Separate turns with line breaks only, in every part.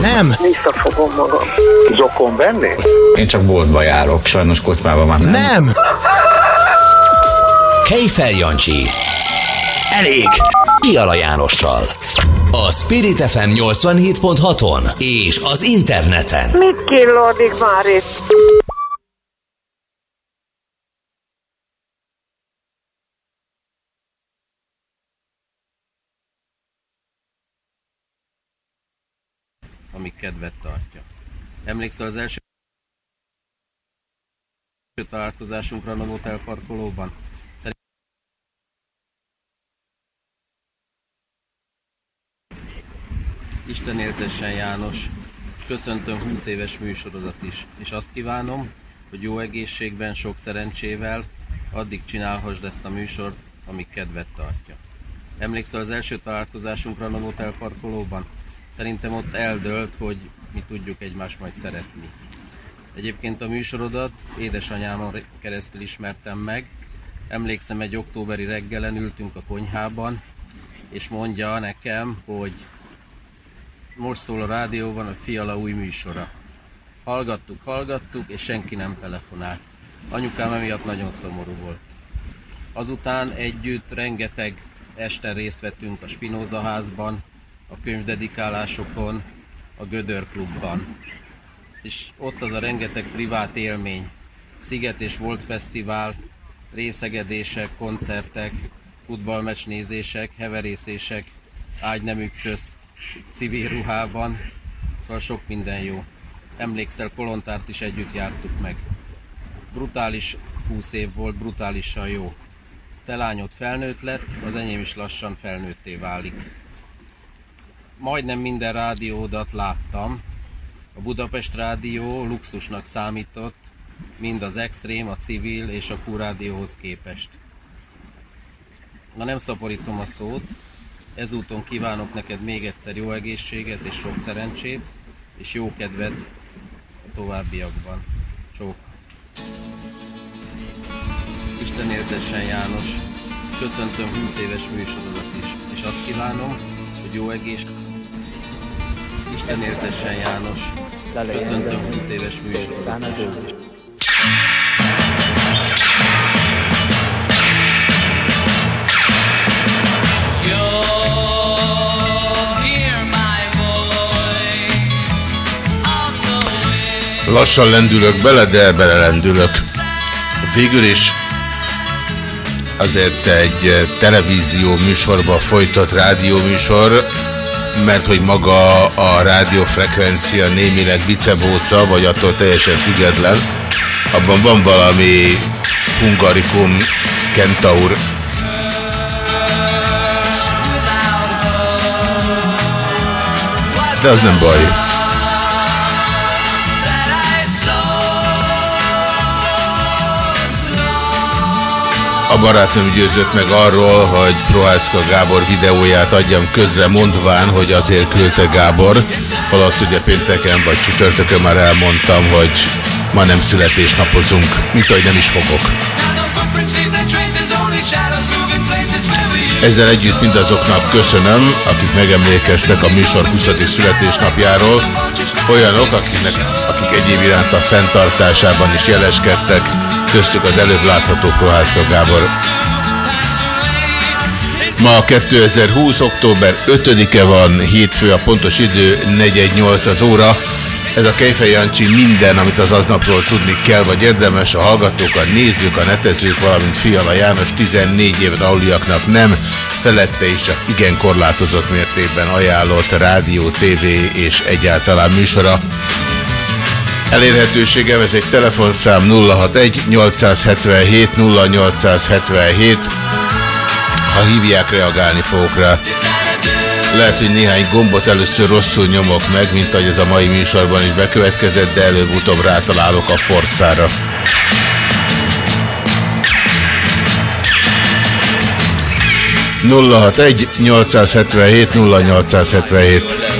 Nem.
Visszafogom magam. Zokon venni?
Én csak boltba járok, sajnos kocsmában már nem.
Nem.
Kejfel Jancsi.
Elég.
Piala Jánossal. A Spirit FM 87.6-on és az interneten.
Mit killódik már itt?
ami kedvet tartja. Emlékszel az első találkozásunkra a Novotel parkolóban? Isten éltessen János, és köszöntöm 20 éves műsorodat is, és azt kívánom, hogy jó egészségben, sok szerencsével addig csinálhassd ezt a műsort, amíg kedvet tartja. Emlékszel az első találkozásunkra a Novotel parkolóban? Szerintem ott eldölt, hogy mi tudjuk egymást majd szeretni. Egyébként a műsorodat édesanyámon keresztül ismertem meg. Emlékszem, egy októberi reggelen ültünk a konyhában, és mondja nekem, hogy most szól a rádióban a Fiala új műsora. Hallgattuk, hallgattuk, és senki nem telefonált. Anyukám emiatt nagyon szomorú volt. Azután együtt rengeteg este részt vettünk a Spinoza házban, a könyvdedikálásokon, a Gödör klubban. És ott az a rengeteg privát élmény, Sziget és Volt Fesztivál, részegedések, koncertek, futballmeccs nézések, heverészések, ágynemük közt, civil ruhában, szóval sok minden jó. Emlékszel, Kolontárt is együtt jártuk meg. Brutális 20 év volt, brutálisan jó. Te lányod felnőtt lett, az enyém is lassan felnőtté válik majdnem minden rádiódat láttam. A Budapest Rádió luxusnak számított, mind az extrém, a civil és a Q-rádióhoz képest. Na nem szaporítom a szót, ezúton kívánok neked még egyszer jó egészséget és sok szerencsét, és jó kedvet a továbbiakban. Csók! Isten éltessen János, köszöntöm 20 éves műsorodat is, és azt kívánom, hogy jó egész Isten éltessen János. Köszöntöm 20 éves műsorodat.
Lassan lendülök bele, de belelendülök. Végül is azért egy televízió műsorba folytott rádióműsor, mert hogy maga a rádiófrekvencia némileg bicebóca, vagy attól teljesen független, abban van valami hungarikum kentaur. De az nem baj. Barátnőm győzött meg arról, hogy Prohászka Gábor videóját adjam közre mondván, hogy azért küldte Gábor, holott ugye pénteken vagy csütörtökön már elmondtam, hogy ma nem születésnapozunk, mint ahogy nem is fogok. Ezzel együtt mindazoknak köszönöm, akik megemlékeztek a műsor 20. születésnapjáról, olyanok, akiknek, akik egyéb iránt a fenntartásában is jeleskedtek, köztük az előbb látható Prohászka Gábor. Ma 2020. október 5-e van, hétfő a pontos idő, 418 az óra. Ez a Kejfej Jancsi minden, amit az aznapról tudni kell, vagy érdemes, a hallgatók, a nézők, a netezők, valamint Fiala János 14 éven aluliaknak nem, felette is csak igen korlátozott mértékben ajánlott rádió, tévé és egyáltalán műsora. Elérhetőségem, ez egy telefonszám 061 877 0877. Ha hívják, reagálni fogok rá. Lehet, hogy néhány gombot először rosszul nyomok meg, mint ahogy ez a mai műsorban is bekövetkezett, de előbb-utóbb rátalálok a forszára. 061 877 0877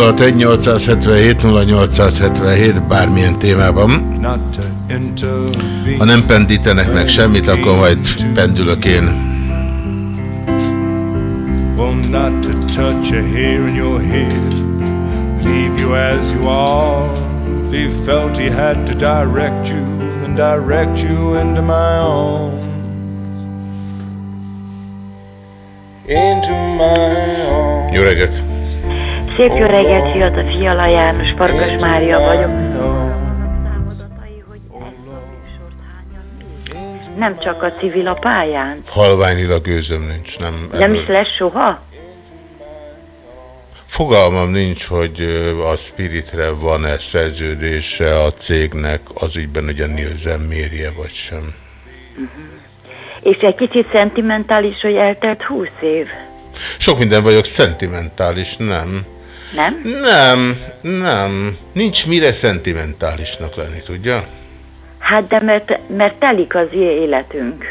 061 0877 bármilyen témában. Ha nem pendítenek meg semmit, akkor majd pendülök én. not to touch a hair in your head, leave you as you are. If he felt he had to direct you, then direct you into my arms. Into my arms. Jó reggelt!
Szép jó reggelt, Fiata Fiala János, Farkas Mária vagyok. Nem csak a civil a pályán.
Halványilag gőzöm nincs. Nem,
nem is lesz soha?
Fogalmam nincs, hogy a Spiritre van-e szerződése a cégnek az ügyben, hogy a Nielsen mérje, vagy sem. Uh-huh.
És egy kicsit szentimentális, hogy eltelt húsz év?
Sok minden vagyok szentimentális, nem?
Nem?
Nem, nem. Nincs mire szentimentálisnak lenni, tudja?
Hát de mert, mert telik az életünk.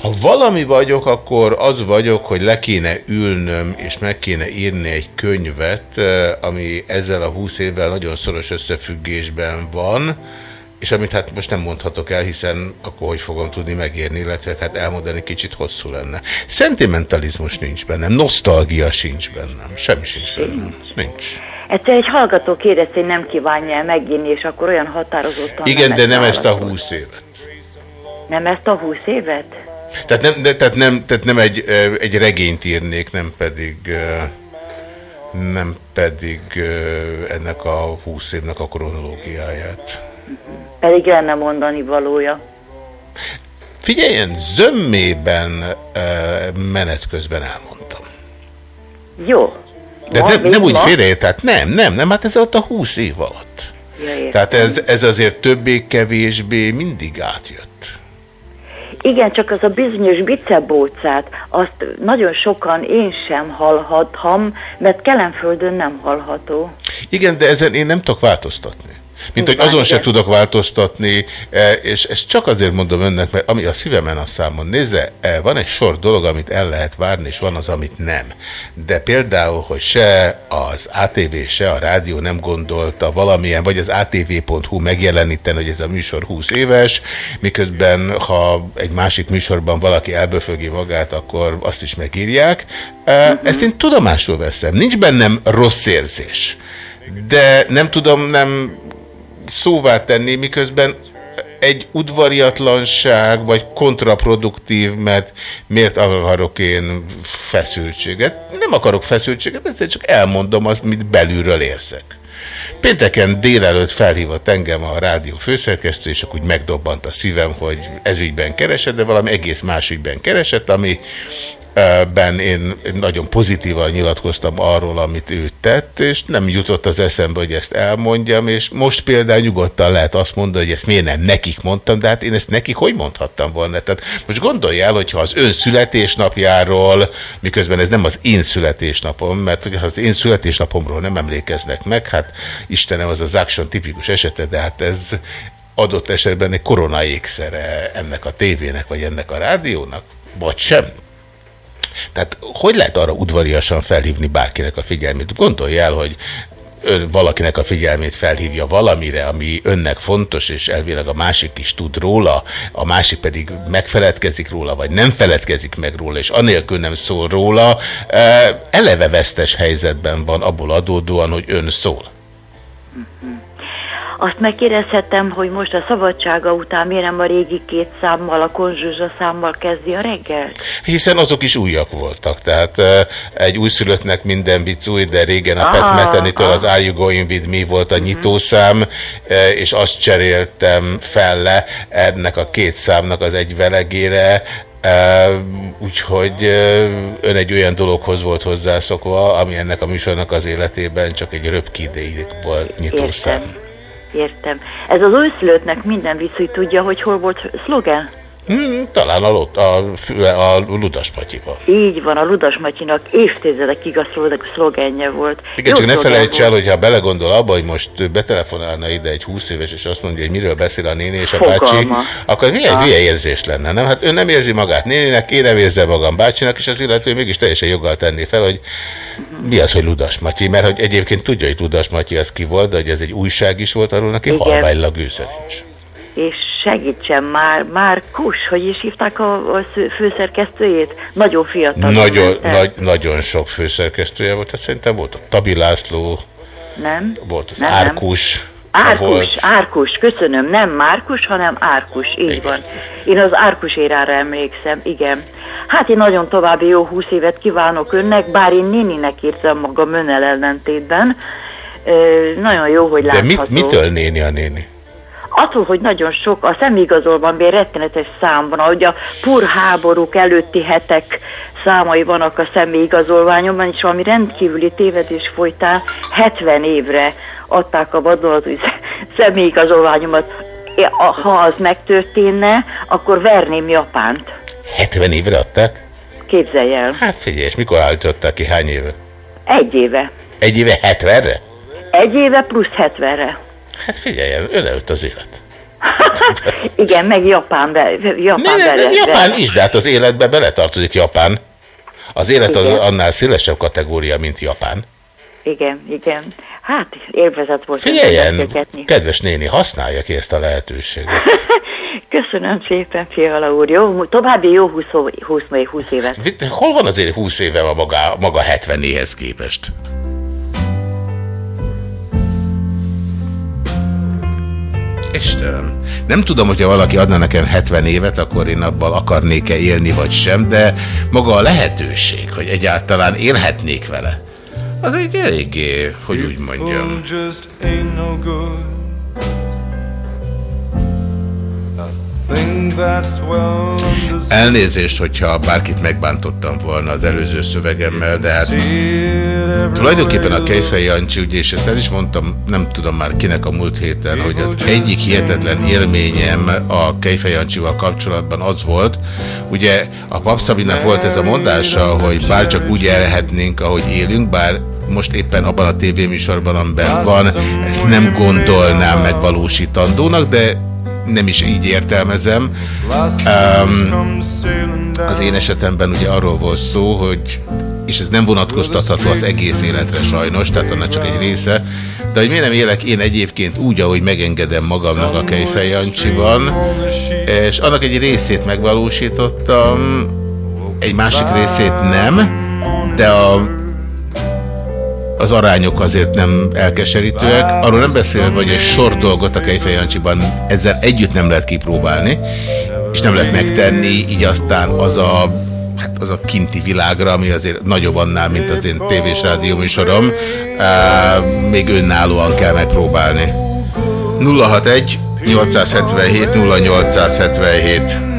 Ha valami vagyok, akkor az vagyok, hogy le kéne ülnöm, és meg kéne írni egy könyvet, eh, ami ezzel a húsz évvel nagyon szoros összefüggésben van, és amit hát most nem mondhatok el, hiszen akkor hogy fogom tudni megérni, illetve hát elmondani kicsit hosszú lenne. Szentimentalizmus nincs bennem, nosztalgia sincs bennem, semmi sincs bennem, nincs.
Egyszer egy hallgató kérdezte, hogy nem kívánja el megírni, és akkor olyan határozottan
Igen, nem de nem ezt a húsz évet.
Nem ezt a húsz évet?
Tehát nem, de, tehát nem, tehát nem egy, egy regényt írnék, nem pedig nem pedig ennek a húsz évnek a kronológiáját.
Pedig lenne mondani valója.
Figyeljen, zömmében menet közben elmondtam.
Jó.
De nem, nem úgy félre, tehát nem, nem, nem, hát ez ott a húsz év alatt. Ja, tehát ez, ez azért többé-kevésbé mindig átjött.
Igen, csak az a bizonyos bicebócát, azt nagyon sokan én sem hallhatom, mert Kelenföldön nem hallható.
Igen, de ezen én nem tudok változtatni. Mint hogy azon se tudok változtatni, e, és ezt csak azért mondom önnek, mert ami a szívemen a számon, nézze, e, van egy sor dolog, amit el lehet várni, és van az, amit nem. De például, hogy se az ATV, se a rádió nem gondolta valamilyen, vagy az ATV.hu megjeleníteni, hogy ez a műsor 20 éves, miközben ha egy másik műsorban valaki elböfögi magát, akkor azt is megírják. E, ezt én tudomásul veszem. Nincs bennem rossz érzés. De nem tudom, nem szóvá tenni, miközben egy udvariatlanság, vagy kontraproduktív, mert miért akarok én feszültséget? Nem akarok feszültséget, ezért csak elmondom azt, mit belülről érzek. Pénteken délelőtt felhívott engem a rádió főszerkesztő, és akkor úgy megdobbant a szívem, hogy ez ügyben keresett, de valami egész más ügyben keresett, ami ben én nagyon pozitívan nyilatkoztam arról, amit ő tett, és nem jutott az eszembe, hogy ezt elmondjam, és most például nyugodtan lehet azt mondani, hogy ezt miért nem nekik mondtam, de hát én ezt nekik hogy mondhattam volna? Tehát most gondolj el, hogyha az ön születésnapjáról, miközben ez nem az én születésnapom, mert ha az én születésnapomról nem emlékeznek meg, hát Istenem, az az action tipikus esete, de hát ez adott esetben egy korona ennek a tévének, vagy ennek a rádiónak, vagy sem. Tehát hogy lehet arra udvariasan felhívni bárkinek a figyelmét? Gondolj el, hogy ön valakinek a figyelmét felhívja valamire, ami önnek fontos, és elvileg a másik is tud róla, a másik pedig megfeledkezik róla, vagy nem feledkezik meg róla, és anélkül nem szól róla, eleve vesztes helyzetben van abból adódóan, hogy ön szól.
Mhm. Azt megkérdezhetem, hogy most a szabadsága után miért nem a régi két számmal, a konzsuzsa számmal kezdi a reggel?
Hiszen azok is újak voltak, tehát egy újszülöttnek minden vicc új, de régen a Pat Metheny-től az Are You Going With Me volt a mhm. nyitószám, és azt cseréltem fel le ennek a két számnak az egy velegére, Uh, úgyhogy uh, ön egy olyan dologhoz volt hozzászokva, ami ennek a műsornak az életében csak egy röpkidéig volt nyitószám. Értem.
Értem. Ez az újszülöttnek minden vicc, tudja, hogy hol volt szlogen?
Hmm, talán a, a, a Ludas Matyiba.
Így van, a Ludas Matyinak évtizedekig a szlogenje volt.
Igen, Jó csak ne felejts el, hogyha belegondol abba, hogy most betelefonálna ide egy 20 éves, és azt mondja, hogy miről beszél a néni és a Fogalma. bácsi, akkor milyen hülye érzés lenne, nem? Hát ő nem érzi magát néninek, én nem érzem magam bácsinak, és az illető mégis teljesen joggal tenné fel, hogy mi az, hogy Ludas Matyi, mert hogy egyébként tudja, hogy Ludas Matyi az ki volt, de hogy ez egy újság is volt, arról neki halványlag ősze nincs
és segítsen már, már Kus, hogy is hívták a, a főszerkesztőjét? Nagyon fiatal.
Nagyon, nagy, nagyon sok főszerkesztője volt, hát szerintem volt a Tabi László,
nem?
volt az
nem,
Árkus,
Árkus, volt. Árkus, köszönöm, nem Márkus, hanem Árkus, így igen. van. Én az Árkus érára emlékszem, igen. Hát én nagyon további jó húsz évet kívánok önnek, bár én néninek írtam magam önnel ellentétben. nagyon jó, hogy látható.
De mit, mitől néni a néni?
Attól, hogy nagyon sok, a szemigazolban még rettenetes szám van, ahogy a pur háborúk előtti hetek számai vannak a személyigazolványomban, és valami rendkívüli tévedés folytán 70 évre adták a vadonatúj személyigazolványomat. Ha az megtörténne, akkor verném Japánt.
70 évre adták?
Képzelj el.
Hát figyelj, és mikor állították ki, hány éve?
Egy éve.
Egy éve 70-re?
Egy éve plusz 70-re.
Hát figyelj, ölelt az élet.
Igen, meg Japán, be, Japán, ne,
ne, Japán is, de hát az életbe beletartozik Japán. Az élet igen. az annál szélesebb kategória, mint Japán.
Igen, igen. Hát élvezet volt.
Figyeljen, kedves néni, használja ki ezt a lehetőséget.
Köszönöm szépen, Fiala úr. Jó, további jó 20, 20, 20 évet.
Hol van azért 20 éve a maga, maga 70-néhez képest? Istenem. Nem tudom, hogyha valaki adna nekem 70 évet, akkor én abban akarnék-e élni, vagy sem, de maga a lehetőség, hogy egyáltalán élhetnék vele, az egy eléggé, hogy úgy mondjam. Elnézést, hogyha bárkit megbántottam volna az előző szövegemmel, de hát tulajdonképpen a Kejfej Jancsi, ugye, és ezt el is mondtam, nem tudom már kinek a múlt héten, hogy az egyik hihetetlen élményem a Kejfej Jancsival kapcsolatban az volt, ugye a Papszabinak volt ez a mondása, hogy bár csak úgy élhetnénk, ahogy élünk, bár most éppen abban a tévéműsorban, amiben van, ezt nem gondolnám megvalósítandónak, de nem is így értelmezem. Um, az én esetemben ugye arról volt szó, hogy és ez nem vonatkoztatható az egész életre sajnos, tehát annak csak egy része, de hogy miért nem élek én egyébként úgy, ahogy megengedem magamnak a Kejfej Jancsiban, és annak egy részét megvalósítottam, egy másik részét nem, de a az arányok azért nem elkeserítőek. Arról nem beszélve, hogy egy sor dolgot a Kejfej Jancsiban ezzel együtt nem lehet kipróbálni, és nem lehet megtenni, így aztán az a hát az a kinti világra, ami azért nagyobb annál, mint az én tévés rádió műsorom, még önállóan kell megpróbálni. 061 877 0877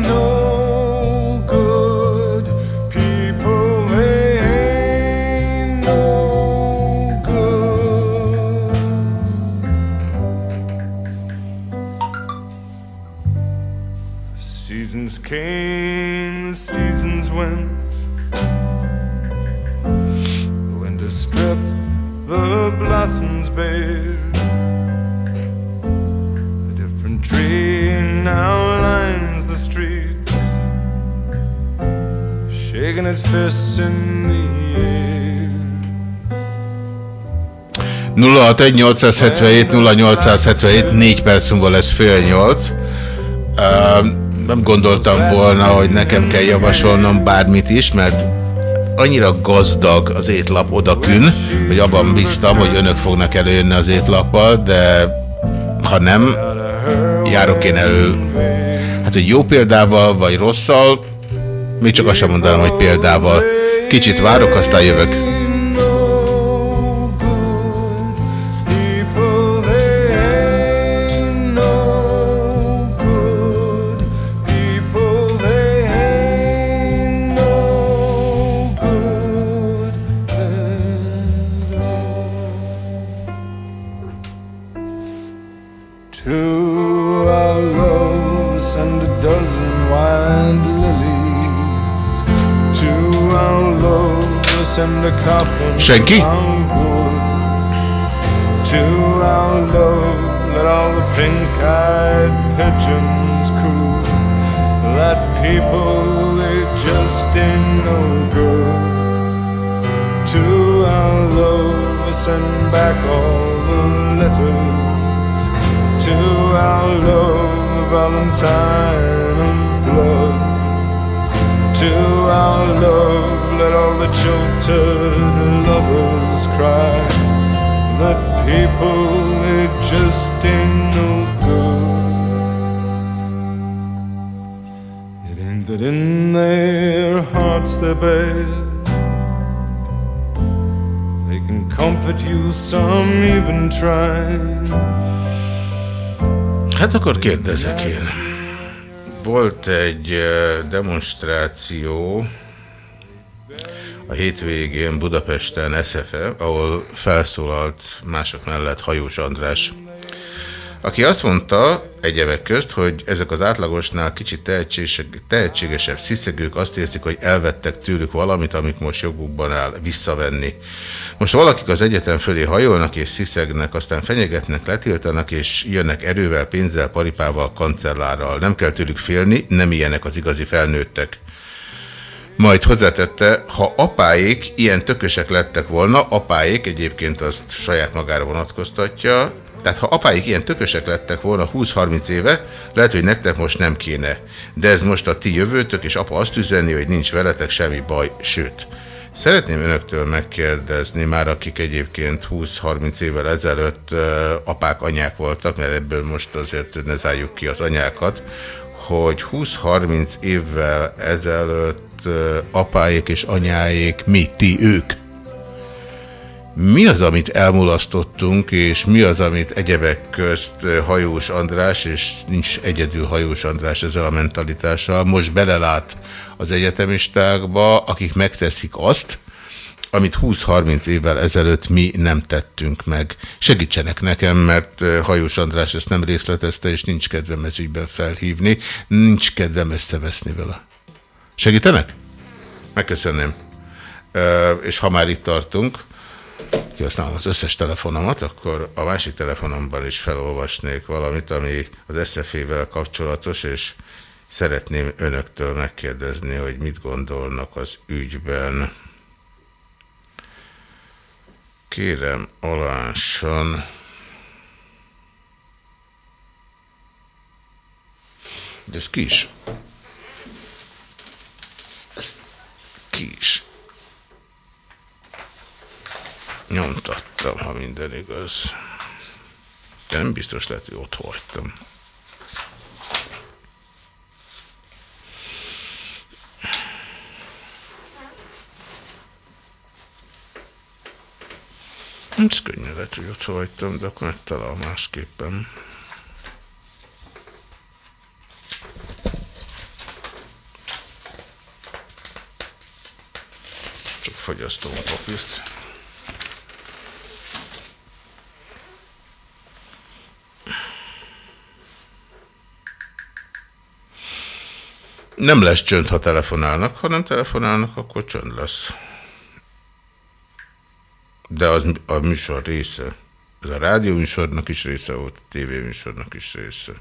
Came, seasons went. The winter stripped the blossoms bare. A different tree now lines the streets, shaking its fists in the air.
061 0877 4 perc múlva lesz fél nyolc. Nem gondoltam volna, hogy nekem kell javasolnom bármit is, mert annyira gazdag az étlap odakün, hogy abban bíztam, hogy önök fognak előjönni az étlappal, de ha nem, járok én elő. Hát, hogy jó példával, vagy rosszal, még csak azt sem mondanám, hogy példával. Kicsit várok, aztán jövök.
Coo. That people, they just ain't no good. To our love, send back all the letters. To our love, Valentine
Hát akkor kérdezek én. Volt egy demonstráció a hétvégén Budapesten, SFE, ahol felszólalt mások mellett Hajós András, aki azt mondta egyebek közt, hogy ezek az átlagosnál kicsit tehetségesebb, sziszegők azt érzik, hogy elvettek tőlük valamit, amit most jogukban áll visszavenni. Most valakik az egyetem fölé hajolnak és sziszegnek, aztán fenyegetnek, letiltanak, és jönnek erővel, pénzzel, paripával, kancellárral. Nem kell tőlük félni, nem ilyenek az igazi felnőttek. Majd hozzátette, ha apáik ilyen tökösek lettek volna, apáik egyébként azt saját magára vonatkoztatja, tehát ha apáik ilyen tökösek lettek volna 20-30 éve, lehet, hogy nektek most nem kéne. De ez most a ti jövőtök, és apa azt üzenni, hogy nincs veletek semmi baj, sőt. Szeretném önöktől megkérdezni, már akik egyébként 20-30 évvel ezelőtt apák, anyák voltak, mert ebből most azért ne zárjuk ki az anyákat, hogy 20-30 évvel ezelőtt apáik és anyáik, mi, ti, ők, mi az, amit elmulasztottunk, és mi az, amit egyebek közt Hajós András, és nincs egyedül Hajós András ezzel a mentalitással, most belelát az egyetemistákba, akik megteszik azt, amit 20-30 évvel ezelőtt mi nem tettünk meg. Segítsenek nekem, mert Hajós András ezt nem részletezte, és nincs kedvem ez ügyben felhívni, nincs kedvem összeveszni vele. Segítenek? Megköszönném. És ha már itt tartunk, kihasználom az összes telefonomat, akkor a másik telefonomban is felolvasnék valamit, ami az SZF-vel kapcsolatos, és szeretném önöktől megkérdezni, hogy mit gondolnak az ügyben. Kérem, alánsan. De ez ki is? Ez ki Nyomtattam, ha minden igaz. De nem biztos lehet, hogy ott hagytam. Ez könnyen lehet, hogy ott hagytam, de akkor megtalál másképpen. Csak fogyasztom a papírt. Nem lesz csönd, ha telefonálnak. Ha nem telefonálnak, akkor csönd lesz. De az a műsor része. Ez a rádió műsornak is része volt, a tévéműsornak is része.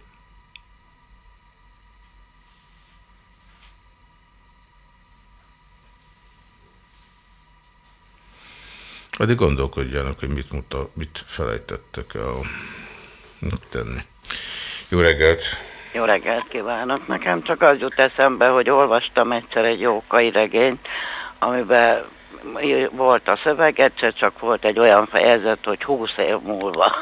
Addig gondolkodjanak, hogy mit, muta, mit felejtettek el mit tenni. Jó reggelt!
Jó reggelt kívánok! Nekem csak az jut eszembe, hogy olvastam egyszer egy jókai regényt, amiben volt a szöveg, egyszer csak volt egy olyan fejezet, hogy 20 év múlva.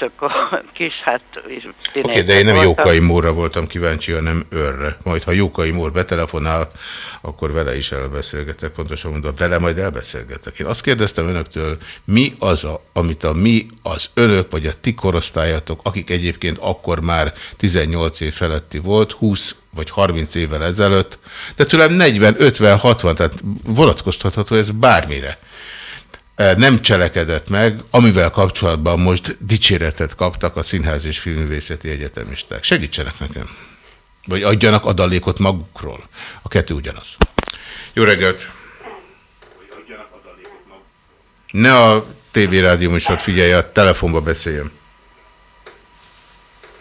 És akkor kis, hát...
Oké, okay, de én nem voltam. Jókai Móra voltam kíváncsi, hanem őrre. Majd ha Jókai Mór betelefonál, akkor vele is elbeszélgetek, pontosan mondva, vele majd elbeszélgetek. Én azt kérdeztem önöktől, mi az, a, amit a mi, az önök, vagy a ti korosztályatok, akik egyébként akkor már 18 év feletti volt, 20 vagy 30 évvel ezelőtt, de tőlem 40, 50, 60, tehát vonatkoztatható ez bármire nem cselekedett meg, amivel kapcsolatban most dicséretet kaptak a Színház és Filművészeti Egyetemisták. Segítsenek nekem. Vagy adjanak adalékot magukról. A kettő ugyanaz. Jó reggelt! Ne a tévérádió műsort figyelje, a telefonba beszéljem.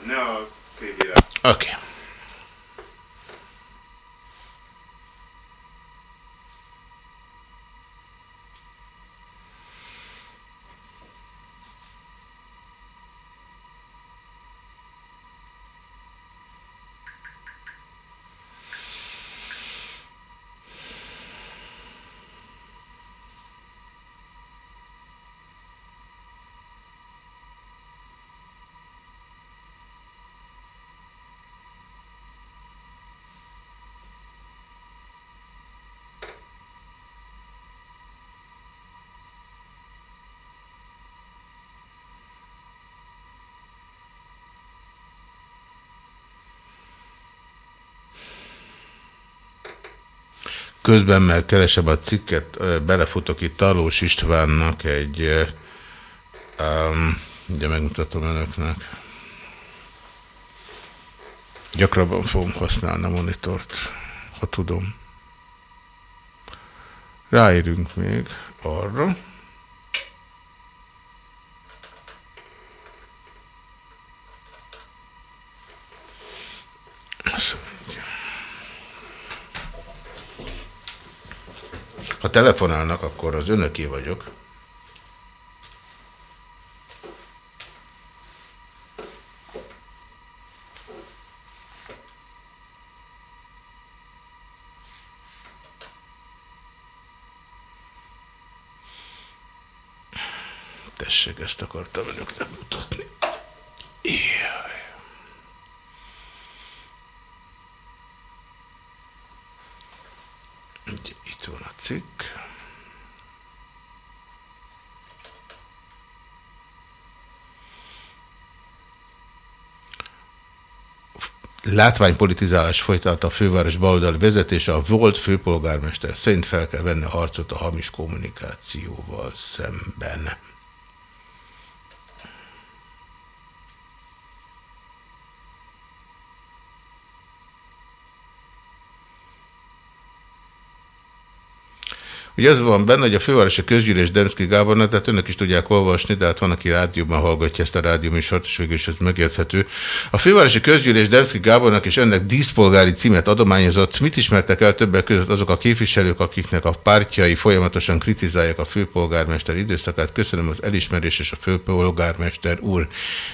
Ne a tévérádió. Oké. Okay. Közben, mert keresem a cikket, belefutok itt Talós Istvánnak egy, um, ugye megmutatom önöknek. Gyakrabban fogom használni a monitort, ha tudom. Ráérünk még arra. Ha telefonálnak, akkor az önöké vagyok. Tessék, ezt akartam önöknek mutatni. Látványpolitizálás folytatta a főváros baloldali vezetése, a volt főpolgármester szerint fel kell venni a harcot a hamis kommunikációval szemben. Ugye az van benne, hogy a fővárosi közgyűlés Denszki Gábornak, tehát önök is tudják olvasni, de hát van, aki rádióban hallgatja ezt a rádióműsort, és végül is ez megérthető. A fővárosi közgyűlés Denszki Gábornak és ennek díszpolgári címet adományozott. Mit ismertek el többek között azok a képviselők, akiknek a pártjai folyamatosan kritizálják a főpolgármester időszakát? Köszönöm az elismerés és a főpolgármester úr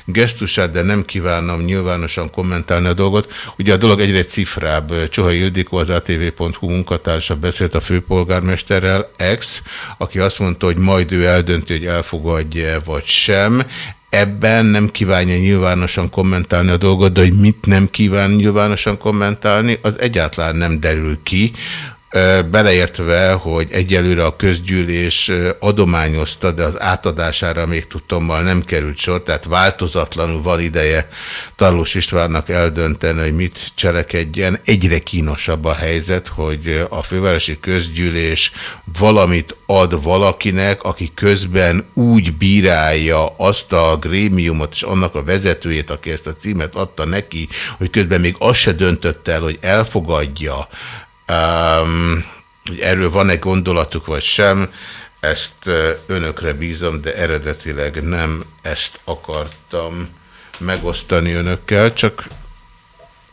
gesztusát, de nem kívánom nyilvánosan kommentálni a dolgot. Ugye a dolog egyre cifrább. Csoha Ildikó, az ATV.hu munkatársa beszélt a főpolgármester Péterrel, ex, aki azt mondta, hogy majd ő eldönti, hogy elfogadja vagy sem. Ebben nem kívánja nyilvánosan kommentálni a dolgot, de hogy mit nem kíván nyilvánosan kommentálni, az egyáltalán nem derül ki. Beleértve, hogy egyelőre a közgyűlés adományozta, de az átadására még tudtommal nem került sor, tehát változatlanul van ideje Tarlós Istvánnak eldönteni, hogy mit cselekedjen. Egyre kínosabb a helyzet, hogy a fővárosi közgyűlés valamit ad valakinek, aki közben úgy bírálja azt a grémiumot és annak a vezetőjét, aki ezt a címet adta neki, hogy közben még azt se döntött el, hogy elfogadja, Um, hogy erről van-e gondolatuk vagy sem, ezt önökre bízom, de eredetileg nem ezt akartam megosztani önökkel, csak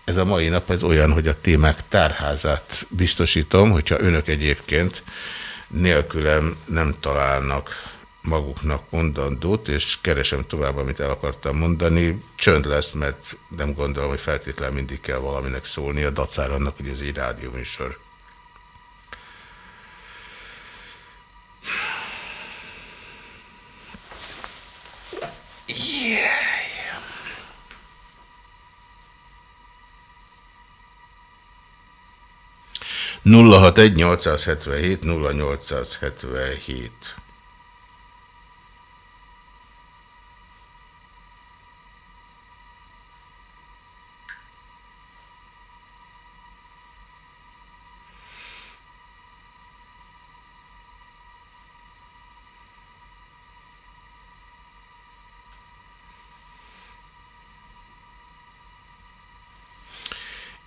ez a mai nap ez olyan, hogy a témák tárházát biztosítom, hogyha önök egyébként nélkülem nem találnak maguknak mondandót, és keresem tovább, amit el akartam mondani. Csönd lesz, mert nem gondolom, hogy feltétlenül mindig kell valaminek szólni a dacár annak, hogy ez egy rádióműsor. Yeah. nulla hat egy 877 0877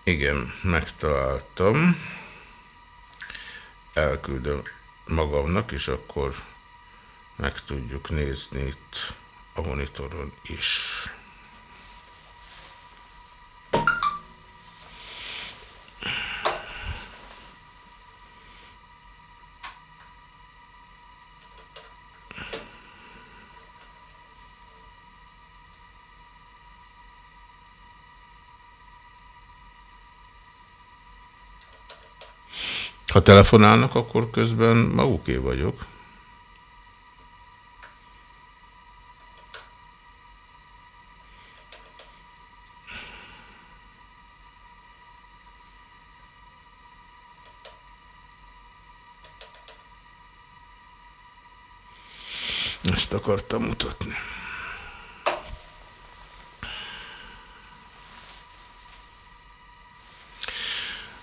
Igen, megtaláltam. Elküldöm magamnak, és akkor meg tudjuk nézni itt a monitoron is. Ha telefonálnak, akkor közben maguké vagyok. Ezt akartam mutatni.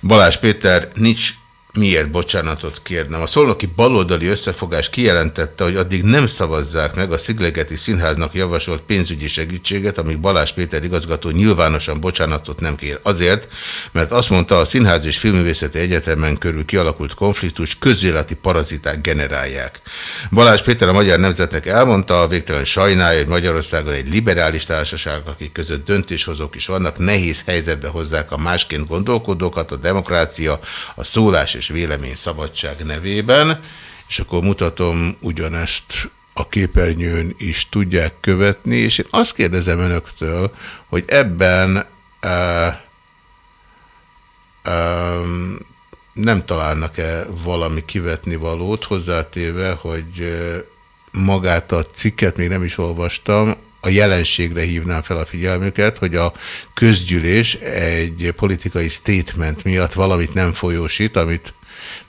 Balázs Péter, nincs miért bocsánatot kérnem. A szolnoki baloldali összefogás kijelentette, hogy addig nem szavazzák meg a Sziglegeti Színháznak javasolt pénzügyi segítséget, amíg Balázs Péter igazgató nyilvánosan bocsánatot nem kér. Azért, mert azt mondta, a Színház és Filművészeti Egyetemen körül kialakult konfliktus közéleti paraziták generálják. Balázs Péter a Magyar Nemzetnek elmondta, a végtelen sajnálja, hogy Magyarországon egy liberális társaság, akik között döntéshozók is vannak, nehéz helyzetbe hozzák a másként gondolkodókat, a demokrácia, a szólás és vélemény szabadság nevében, és akkor mutatom ugyanezt a képernyőn is tudják követni, és én azt kérdezem önöktől, hogy ebben uh, um, nem találnak-e valami kivetni valót, hozzátéve, hogy magát a cikket még nem is olvastam, a jelenségre hívnám fel a figyelmüket, hogy a közgyűlés egy politikai statement miatt valamit nem folyósít, amit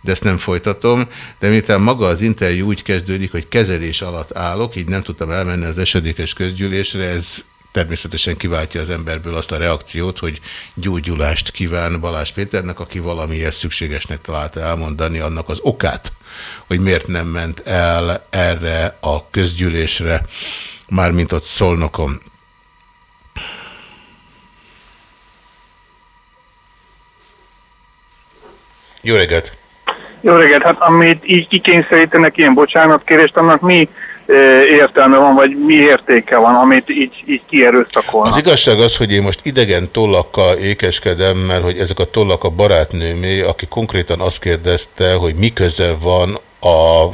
de ezt nem folytatom, de miután maga az interjú úgy kezdődik, hogy kezelés alatt állok, így nem tudtam elmenni az esedékes közgyűlésre, ez természetesen kiváltja az emberből azt a reakciót, hogy gyógyulást kíván Balázs Péternek, aki valamiért szükségesnek találta elmondani annak az okát, hogy miért nem ment el erre a közgyűlésre mármint ott Szolnokon. Jó reggelt!
Jó reggelt! Hát amit így kikényszerítenek ilyen bocsánatkérést, annak mi értelme van, vagy mi értéke van, amit így, így kierőszakolnak.
Az igazság az, hogy én most idegen tollakkal ékeskedem, mert hogy ezek a tollak a barátnőmé, aki konkrétan azt kérdezte, hogy mi köze van a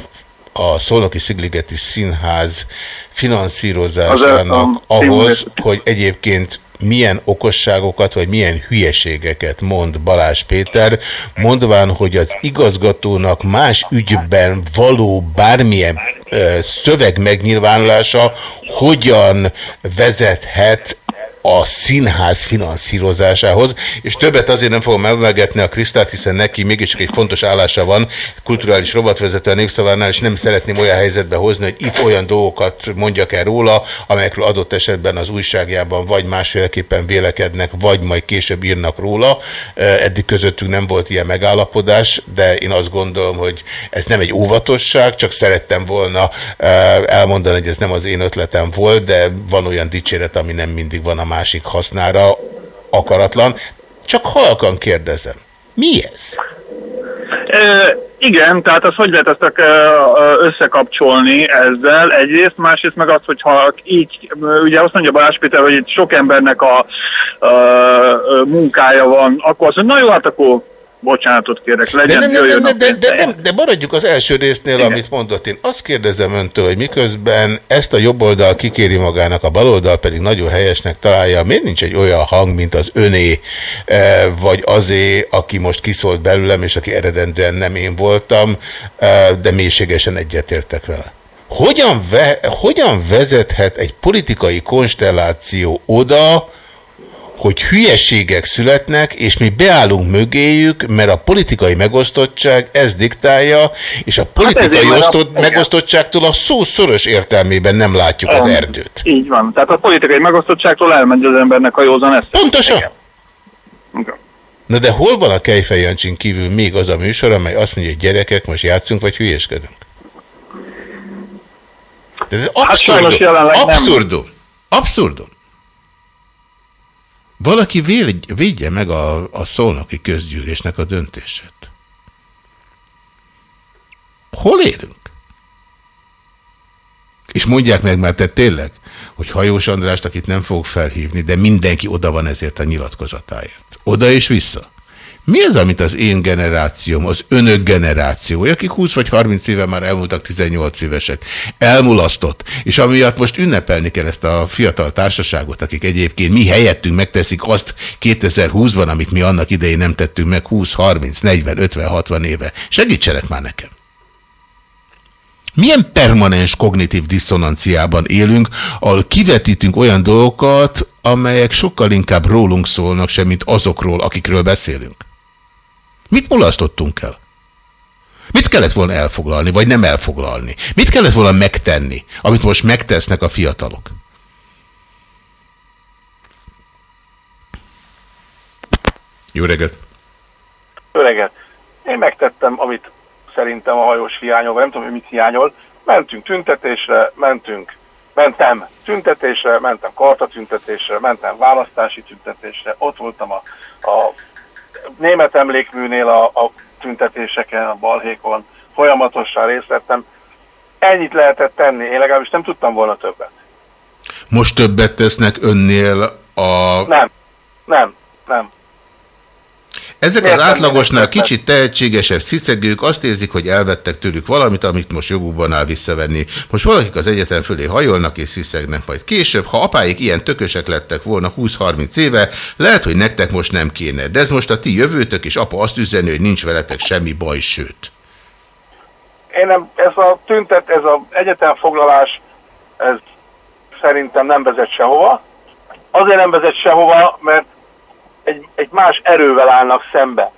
a Szolnoki Szigligeti Színház finanszírozásának az, ahhoz, hogy egyébként milyen okosságokat, vagy milyen hülyeségeket mond Balázs Péter, mondván, hogy az igazgatónak más ügyben való bármilyen ö, szöveg megnyilvánulása hogyan vezethet a színház finanszírozásához, és többet azért nem fogom emlegetni a Krisztát, hiszen neki mégiscsak egy fontos állása van, kulturális rovatvezető a Népszavánál, és nem szeretném olyan helyzetbe hozni, hogy itt olyan dolgokat mondjak el róla, amelyekről adott esetben az újságjában vagy másféleképpen vélekednek, vagy majd később írnak róla. Eddig közöttünk nem volt ilyen megállapodás, de én azt gondolom, hogy ez nem egy óvatosság, csak szerettem volna elmondani, hogy ez nem az én ötletem volt, de van olyan dicséret, ami nem mindig van a másik hasznára akaratlan. Csak halkan kérdezem, mi ez?
E, igen, tehát az hogy lehet ezt összekapcsolni ezzel egyrészt, másrészt meg az, hogyha így, ugye azt mondja Balázs Péter, hogy itt sok embernek a, a, a munkája van, akkor azt mondja, na jó, hát akkor bocsánatot kérek, legyen,
de, nem, nem, nem, de, de, nem, de maradjuk az első résznél, Igen. amit mondott. Én azt kérdezem öntől, hogy miközben ezt a jobb oldal kikéri magának, a bal oldal pedig nagyon helyesnek találja, miért nincs egy olyan hang, mint az öné, eh, vagy azé, aki most kiszólt belőlem, és aki eredendően nem én voltam, eh, de mélységesen egyetértek vele. Hogyan, ve, hogyan vezethet egy politikai konstelláció oda, hogy hülyeségek születnek, és mi beállunk mögéjük, mert a politikai megosztottság ez diktálja, és a politikai hát osztott, a... megosztottságtól a szó szoros értelmében nem látjuk az erdőt.
Így van. Tehát a politikai megosztottságtól elmegy az embernek a józan ezt.
Pontosan. Igen. Na de hol van a Kejfej Jancsin kívül még az a műsor, amely azt mondja, hogy gyerekek, most játszunk, vagy hülyéskedünk? De ez abszurdum. Hát abszurdum. Abszurdum. Valaki védje, meg a, a szolnoki közgyűlésnek a döntését. Hol élünk? És mondják meg már te tényleg, hogy Hajós Andrást, akit nem fog felhívni, de mindenki oda van ezért a nyilatkozatáért. Oda és vissza. Mi az, amit az én generációm, az önök generációja, akik 20 vagy 30 éve már elmúltak 18 évesek, elmulasztott, és amiatt most ünnepelni kell ezt a fiatal társaságot, akik egyébként mi helyettünk megteszik azt 2020-ban, amit mi annak idején nem tettünk meg 20, 30, 40, 50, 60 éve. Segítsenek már nekem! Milyen permanens kognitív diszonanciában élünk, ahol kivetítünk olyan dolgokat, amelyek sokkal inkább rólunk szólnak, semmint azokról, akikről beszélünk? Mit mulasztottunk el? Mit kellett volna elfoglalni, vagy nem elfoglalni? Mit kellett volna megtenni, amit most megtesznek a fiatalok? Jó reggelt!
Jó reggelt! Én megtettem, amit szerintem a hajós hiányol, nem tudom, hogy mit hiányol. Mentünk tüntetésre, mentünk, mentem tüntetésre, mentem kartatüntetésre, mentem választási tüntetésre, ott voltam a, a német emlékműnél a, a tüntetéseken, a balhékon, folyamatosan részt vettem. Ennyit lehetett tenni, én legalábbis nem tudtam volna többet.
Most többet tesznek önnél a...
Nem, nem, nem.
Ezek Miért az átlagosnál kicsit tehetségesebb sziszegők azt érzik, hogy elvettek tőlük valamit, amit most jogukban áll visszavenni. Most valakik az egyetem fölé hajolnak és sziszegnek majd később. Ha apáik ilyen tökösek lettek volna 20-30 éve, lehet, hogy nektek most nem kéne. De ez most a ti jövőtök, és apa azt üzeni, hogy nincs veletek semmi baj, sőt.
Én nem, ez a tüntet, ez az egyetemfoglalás, ez szerintem nem vezet sehova. Azért nem vezet sehova, mert egy, egy más erővel állnak szembe.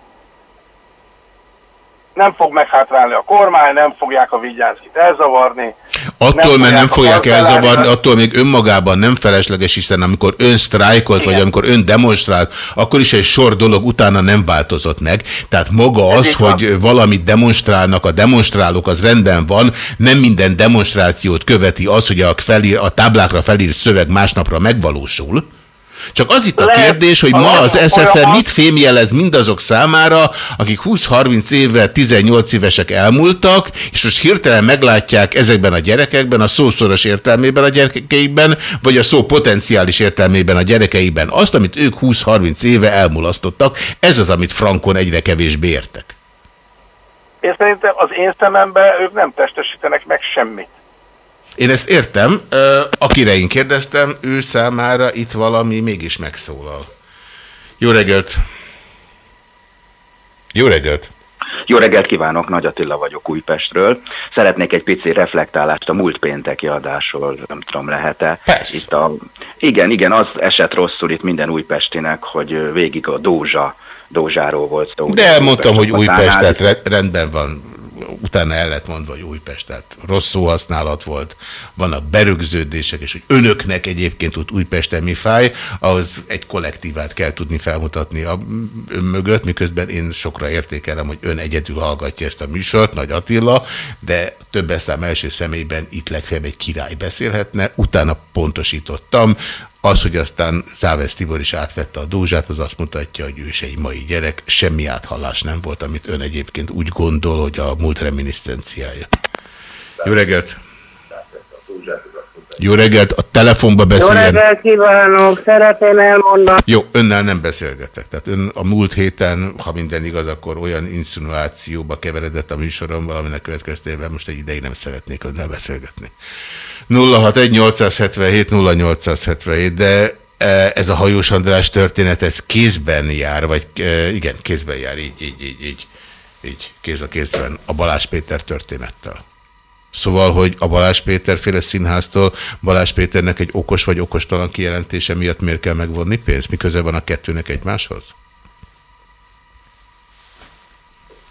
Nem fog meghátrálni a kormány, nem fogják a Vigyánszkit elzavarni.
Attól, nem mert nem fogják elzavarni, attól még önmagában nem felesleges, hiszen amikor ön sztrájkolt, Igen. vagy amikor ön demonstrált, akkor is egy sor dolog utána nem változott meg. Tehát maga Ez az, hogy van. valamit demonstrálnak, a demonstrálók, az rendben van, nem minden demonstrációt követi az, hogy a, felír, a táblákra felír szöveg másnapra megvalósul. Csak az itt a kérdés, hogy ma az SFR mit fémjelez mindazok számára, akik 20-30 évvel 18 évesek elmúltak, és most hirtelen meglátják ezekben a gyerekekben, a szószoros értelmében a gyerekeikben, vagy a szó potenciális értelmében a gyerekeikben azt, amit ők 20-30 éve elmulasztottak. Ez az, amit Frankon egyre kevésbé értek.
Én szerintem az én szememben ők nem testesítenek meg semmit.
Én ezt értem, akire én kérdeztem, ő számára itt valami mégis megszólal. Jó reggelt! Jó reggelt!
Jó reggelt kívánok, Nagy Attila vagyok Újpestről. Szeretnék egy pici reflektálást a múlt pénteki adásról, nem tudom, lehet-e. Itt a, igen, igen, az esett rosszul itt minden újpestinek, hogy végig a Dózsa, Dózsáról volt szó.
De elmondtam, hogy
Újpest
Újpest,
csapatánál.
tehát re- rendben van. Utána el lett mondva, hogy Újpest, tehát rossz szóhasználat volt, vannak berögződések, és hogy önöknek egyébként ott Újpesten mi fáj, ahhoz egy kollektívát kell tudni felmutatni a ön mögött, miközben én sokra értékelem, hogy ön egyedül hallgatja ezt a műsort, Nagy Attila, de több szám első személyben itt legfeljebb egy király beszélhetne, utána pontosítottam, az, hogy aztán Závesz Tibor is átvette a dózsát, az azt mutatja, hogy ő is egy mai gyerek, semmi áthallás nem volt, amit ön egyébként úgy gondol, hogy a múlt reminiszenciája. Jó reggelt! Jó reggelt! A telefonba
Jó
beszéljen.
reggelt kívánok! Szeretném elmondani.
Jó, önnel nem beszélgetek. Tehát ön a múlt héten, ha minden igaz, akkor olyan insinuációba keveredett a műsoromban, aminek következtében most egy ideig nem szeretnék önnel beszélgetni. 061-877-0877, de e, ez a hajós András történet, ez kézben jár, vagy e, igen, kézben jár, így, így, így, így, így, kéz a kézben a Balázs Péter történettel. Szóval, hogy a Balázs Péter féle színháztól Balázs Péternek egy okos vagy okostalan kijelentése miatt miért kell megvonni pénzt? Mi köze van a kettőnek egymáshoz?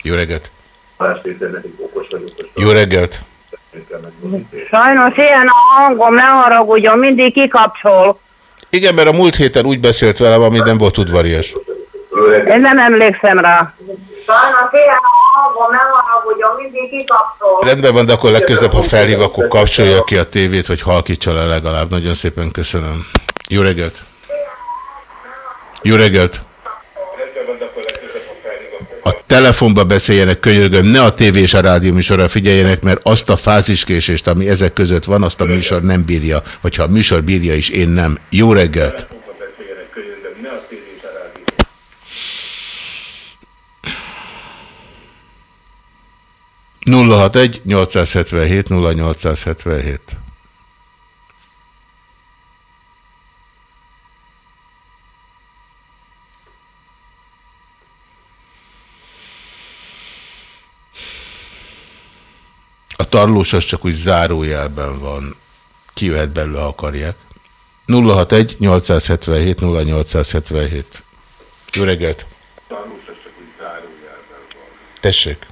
Jó reggelt!
Balázs Péternek egy okos vagy okos.
Jó reggelt!
Sajnos ilyen a hangom, ne haragudjon, mindig kikapcsol.
Igen, mert a múlt héten úgy beszélt velem, ami nem volt udvarias.
Én nem emlékszem rá. Sajnos ilyen a hangom, ne haragudjon, mindig kikapcsol.
Rendben van, de akkor legközelebb, ha felhív, akkor kapcsolja ki a tévét, vagy halkítsa le legalább. Nagyon szépen köszönöm. Jó reggelt! Jó reggelt! Telefonba beszéljenek, könyörgöm, ne a tévé és a rádió műsorra figyeljenek, mert azt a fáziskésést, ami ezek között van, azt a műsor nem bírja. Vagy ha a műsor bírja is, én nem. Jó reggelt! nulla hat egy 877 0877 A tarlós az csak úgy zárójelben van. Kijöhet belőle, ha akarják. 061 877 0877 Jó reggelt! Tessék!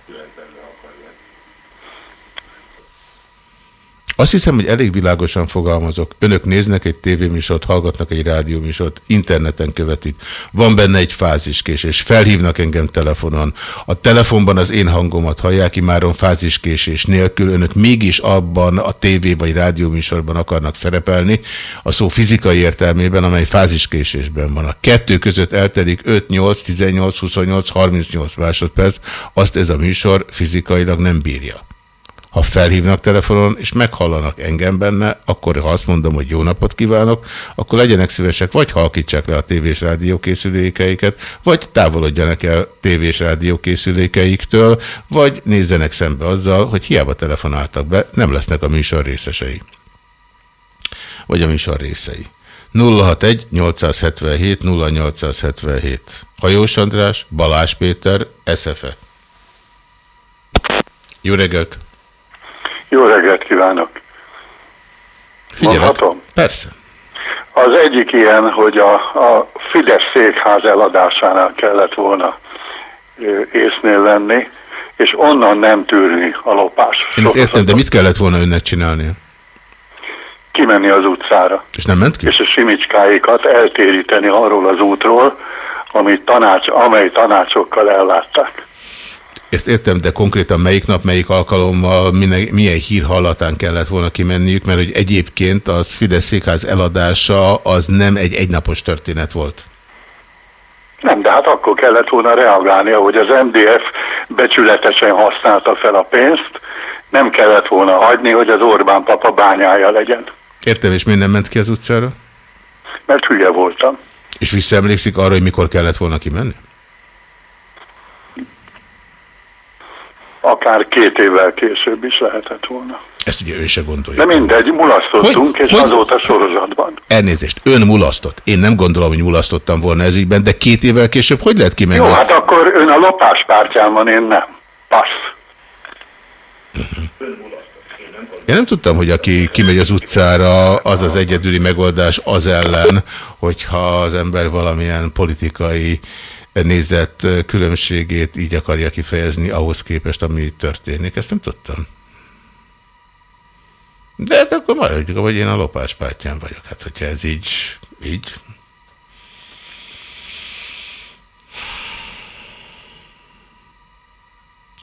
Azt hiszem, hogy elég világosan fogalmazok. Önök néznek egy tévéműsort, hallgatnak egy rádióműsort, interneten követik. Van benne egy fáziskésés. Felhívnak engem telefonon. A telefonban az én hangomat hallják, imáron fáziskésés nélkül. Önök mégis abban a tévé vagy rádióműsorban akarnak szerepelni, a szó fizikai értelmében, amely fáziskésésben van. A kettő között eltelik 5, 8, 18, 28, 38 másodperc. Azt ez a műsor fizikailag nem bírja ha felhívnak telefonon, és meghallanak engem benne, akkor ha azt mondom, hogy jó napot kívánok, akkor legyenek szívesek, vagy halkítsák le a tévés rádió készülékeiket, vagy távolodjanak el tévés rádió készülékeiktől, vagy nézzenek szembe azzal, hogy hiába telefonáltak be, nem lesznek a műsor részesei. Vagy a műsor részei. 061 877 0877 Hajós András, Balázs Péter, SFE. Jó reggelt!
Jó reggelt kívánok!
Figyelek.
Mondhatom?
Persze.
Az egyik ilyen, hogy a, a Fidesz székház eladásánál kellett volna észnél lenni, és onnan nem tűrni a lopás.
Én ezt értem, de mit kellett volna önnek csinálnia?
Kimenni az utcára,
És nem ment ki?
és a simicskáikat eltéríteni arról az útról, amit tanács, amely tanácsokkal ellátták.
Ezt értem, de konkrétan melyik nap, melyik alkalommal, milyen, milyen hír hallatán kellett volna kimenniük, mert hogy egyébként az Fidesz székház eladása az nem egy egynapos történet volt.
Nem, de hát akkor kellett volna reagálni, hogy az MDF becsületesen használta fel a pénzt, nem kellett volna hagyni, hogy az Orbán papa bányája legyen,
Értem, és miért nem ment ki az utcára?
mert hülye voltam.
És visszaemlékszik arra, hogy mikor kellett volna kimenni?
Akár két évvel később is lehetett volna.
Ezt ugye ő se gondolja.
De mindegy, mulasztottunk,
Hogy-
és
hogy-
azóta sorozatban.
Elnézést, ön mulasztott. Én nem gondolom, hogy mulasztottam volna ez ügyben, de két évvel később hogy lehet kimenni?
Jó, hát akkor ön a lopás pártján van, én nem. Passz.
Én nem tudtam, hogy aki kimegy az utcára, az az egyedüli megoldás az ellen, hogyha az ember valamilyen politikai nézett különbségét így akarja kifejezni ahhoz képest, ami történik. Ezt nem tudtam. De hát akkor maradjuk, hogy én a lopás pártján vagyok. Hát, hogyha ez így, így.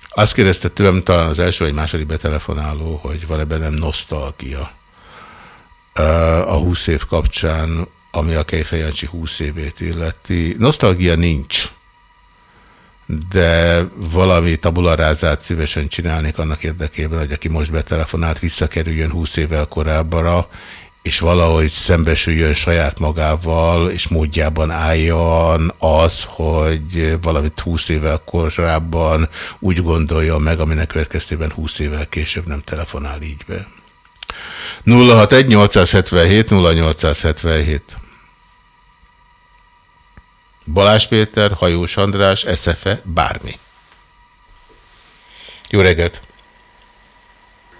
Azt kérdezte tőlem talán az első vagy második betelefonáló, hogy van-e bennem nosztalgia a 20 év kapcsán, ami a Kejfej Jancsi 20 évét illeti. Nosztalgia nincs, de valami tabularázát szívesen csinálnék annak érdekében, hogy aki most betelefonált, visszakerüljön 20 évvel korábbra, és valahogy szembesüljön saját magával, és módjában álljon az, hogy valamit 20 évvel korábban úgy gondolja meg, aminek következtében 20 évvel később nem telefonál így be. 061 877 0877 Balázs Péter, Hajós András, SFE, bármi. Jó reggelt!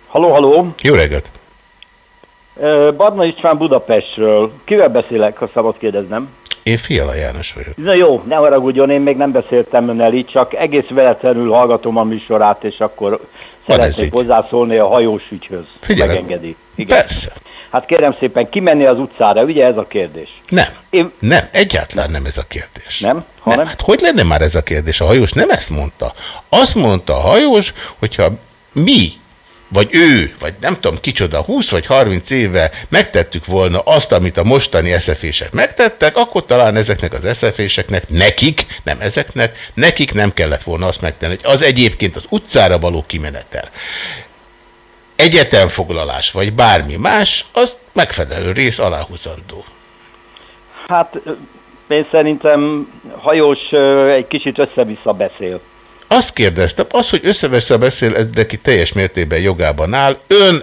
Haló, haló!
Jó reggelt!
Barna István Budapestről. Kivel beszélek, ha szabad kérdeznem?
Én Fiala János vagyok.
Na jó, ne haragudjon, én még nem beszéltem önnel így, csak egész véletlenül hallgatom a műsorát, és akkor szeretnék
így.
hozzászólni a hajós ügyhöz.
Figyelem.
Megengedi. Igen.
Persze.
Hát kérem szépen, kimenni az utcára, ugye ez a kérdés?
Nem.
Én...
Nem, egyáltalán nem ez a kérdés.
Nem?
Nem, hát hogy lenne már ez a kérdés? A hajós nem ezt mondta. Azt mondta a hajós, hogyha mi, vagy ő, vagy nem tudom kicsoda, 20 vagy 30 éve megtettük volna azt, amit a mostani eszefések megtettek, akkor talán ezeknek az eszeféseknek, nekik, nem ezeknek, nekik nem kellett volna azt megtenni, hogy az egyébként az utcára való kimenetel. Egyetemfoglalás, vagy bármi más, az megfelelő rész aláhúzandó.
Hát én szerintem hajós egy kicsit össze-vissza beszél.
Azt kérdeztem, az, hogy össze-vissza beszél, ez neki teljes mértékben jogában áll. Ön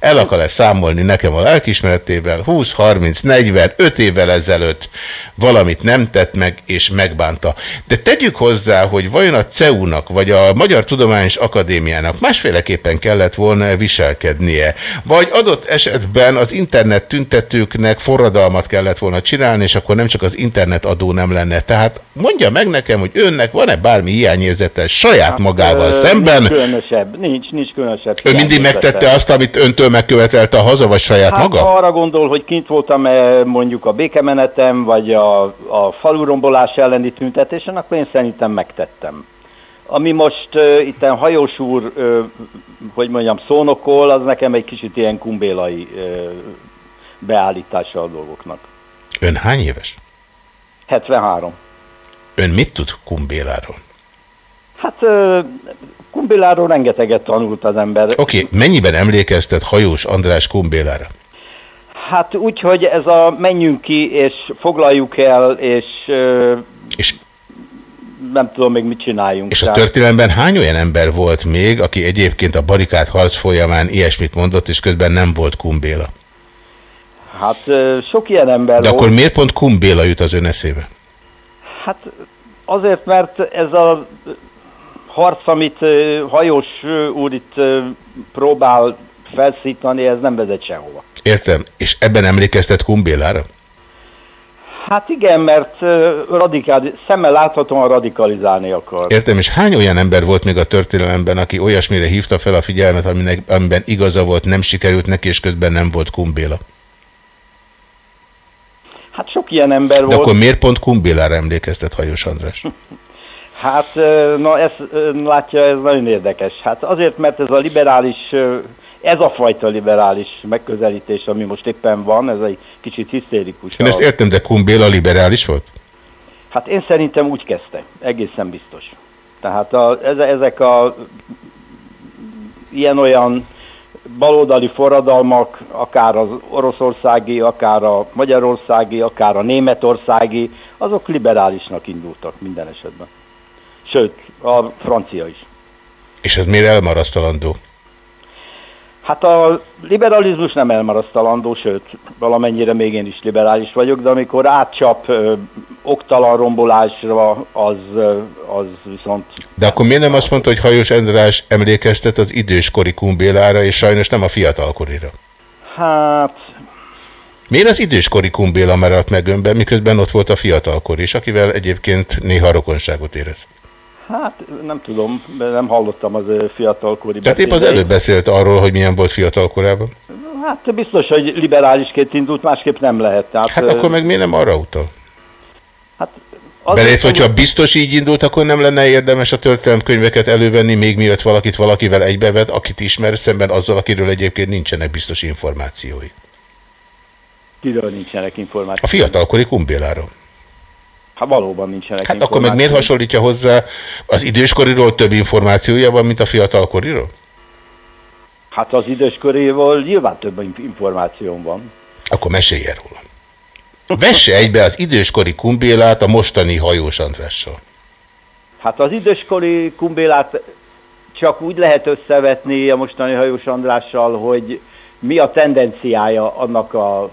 el akar-e számolni nekem a lelkismeretével 20, 30, 40, 5 évvel ezelőtt valamit nem tett meg és megbánta. De tegyük hozzá, hogy vajon a CEU-nak vagy a Magyar Tudományos Akadémiának másféleképpen kellett volna viselkednie, vagy adott esetben az internet tüntetőknek forradalmat kellett volna csinálni, és akkor nem csak az internetadó nem lenne. Tehát mondja meg nekem, hogy önnek van-e bármi hiányérzete saját magával
Ö,
szemben,
Nincs különösebb, nincs, nincs különösebb.
Ön mindig megtette azt, amit öntől megkövetelte a haza, vagy saját
Hát
maga?
arra gondol, hogy kint voltam -e mondjuk a békemenetem, vagy a, a falurombolás elleni tüntetésen, akkor én szerintem megtettem. Ami most uh, itt hajós úr, uh, hogy mondjam, szónokol, az nekem egy kicsit ilyen kumbélai uh, beállítása a dolgoknak.
Ön hány éves?
73.
Ön mit tud Kumbéláról?
Hát kumbéláról rengeteget tanult az ember.
Oké, okay, mennyiben emlékeztet hajós András Kumbélára?
Hát úgy, hogy ez a menjünk ki, és foglaljuk el, és,
és
nem tudom még mit csináljunk.
És a történelemben hány olyan ember volt még, aki egyébként a barikád harc folyamán ilyesmit mondott, és közben nem volt Kumbéla?
Hát sok ilyen ember
De
volt.
akkor miért pont Kumbéla jut az ön eszébe?
Hát azért, mert ez a harc, amit hajós úr itt próbál felszítani, ez nem vezet sehova.
Értem. És ebben emlékeztet Kumbélára?
Hát igen, mert radikál, szemmel láthatóan radikalizálni akar.
Értem, és hány olyan ember volt még a történelemben, aki olyasmire hívta fel a figyelmet, aminek, amiben igaza volt, nem sikerült neki, és közben nem volt Kumbéla?
Hát sok ilyen ember
De
volt.
akkor miért pont Kumbélára emlékeztet Hajós András?
Hát, na ez látja, ez nagyon érdekes. Hát azért, mert ez a liberális, ez a fajta liberális megközelítés, ami most éppen van, ez egy kicsit hisztérikus.
Én ezt értem, de Kumbéla liberális volt?
Hát én szerintem úgy kezdte, egészen biztos. Tehát a, eze- ezek a ilyen-olyan baloldali forradalmak, akár az oroszországi, akár a magyarországi, akár a németországi, azok liberálisnak indultak minden esetben. Sőt, a francia is.
És ez miért elmarasztalandó?
Hát a liberalizmus nem elmarasztalandó, sőt, valamennyire még én is liberális vagyok, de amikor átcsap ö, oktalan rombolásra, az, ö, az viszont
De akkor miért nem azt mondta, hogy Hajós András emlékeztet az időskori kumbélára, és sajnos nem a fiatalkorira?
hát
Miért az időskori kumbéla maradt meg önben, miközben ott volt a fiatalkor is, akivel egyébként néha rokonságot érez?
Hát nem tudom, nem hallottam az fiatalkori
Tehát épp az előbb beszélt arról, hogy milyen volt fiatalkorában.
Hát biztos, hogy liberálisként indult, másképp nem lehet. Tehát,
Hát akkor meg miért nem arra utal? Belét,
mondom-
hogyha biztos így indult, akkor nem lenne érdemes a történelemkönyveket elővenni, még mielőtt valakit valakivel egybevet, akit ismer, szemben azzal, akiről egyébként nincsenek biztos információi.
Kiről nincsenek információk?
A fiatalkori kumbéláról.
Hát valóban nincsenek
Hát akkor meg miért hasonlítja hozzá az időskoriról több információja van, mint a fiatalkoriról?
Hát az időskörével nyilván több in- információm van.
Akkor meséljen róla. Vesse egybe az időskori kumbélát a mostani hajós Andrással.
Hát az időskori kumbélát csak úgy lehet összevetni a mostani hajós Andrással, hogy mi a tendenciája annak a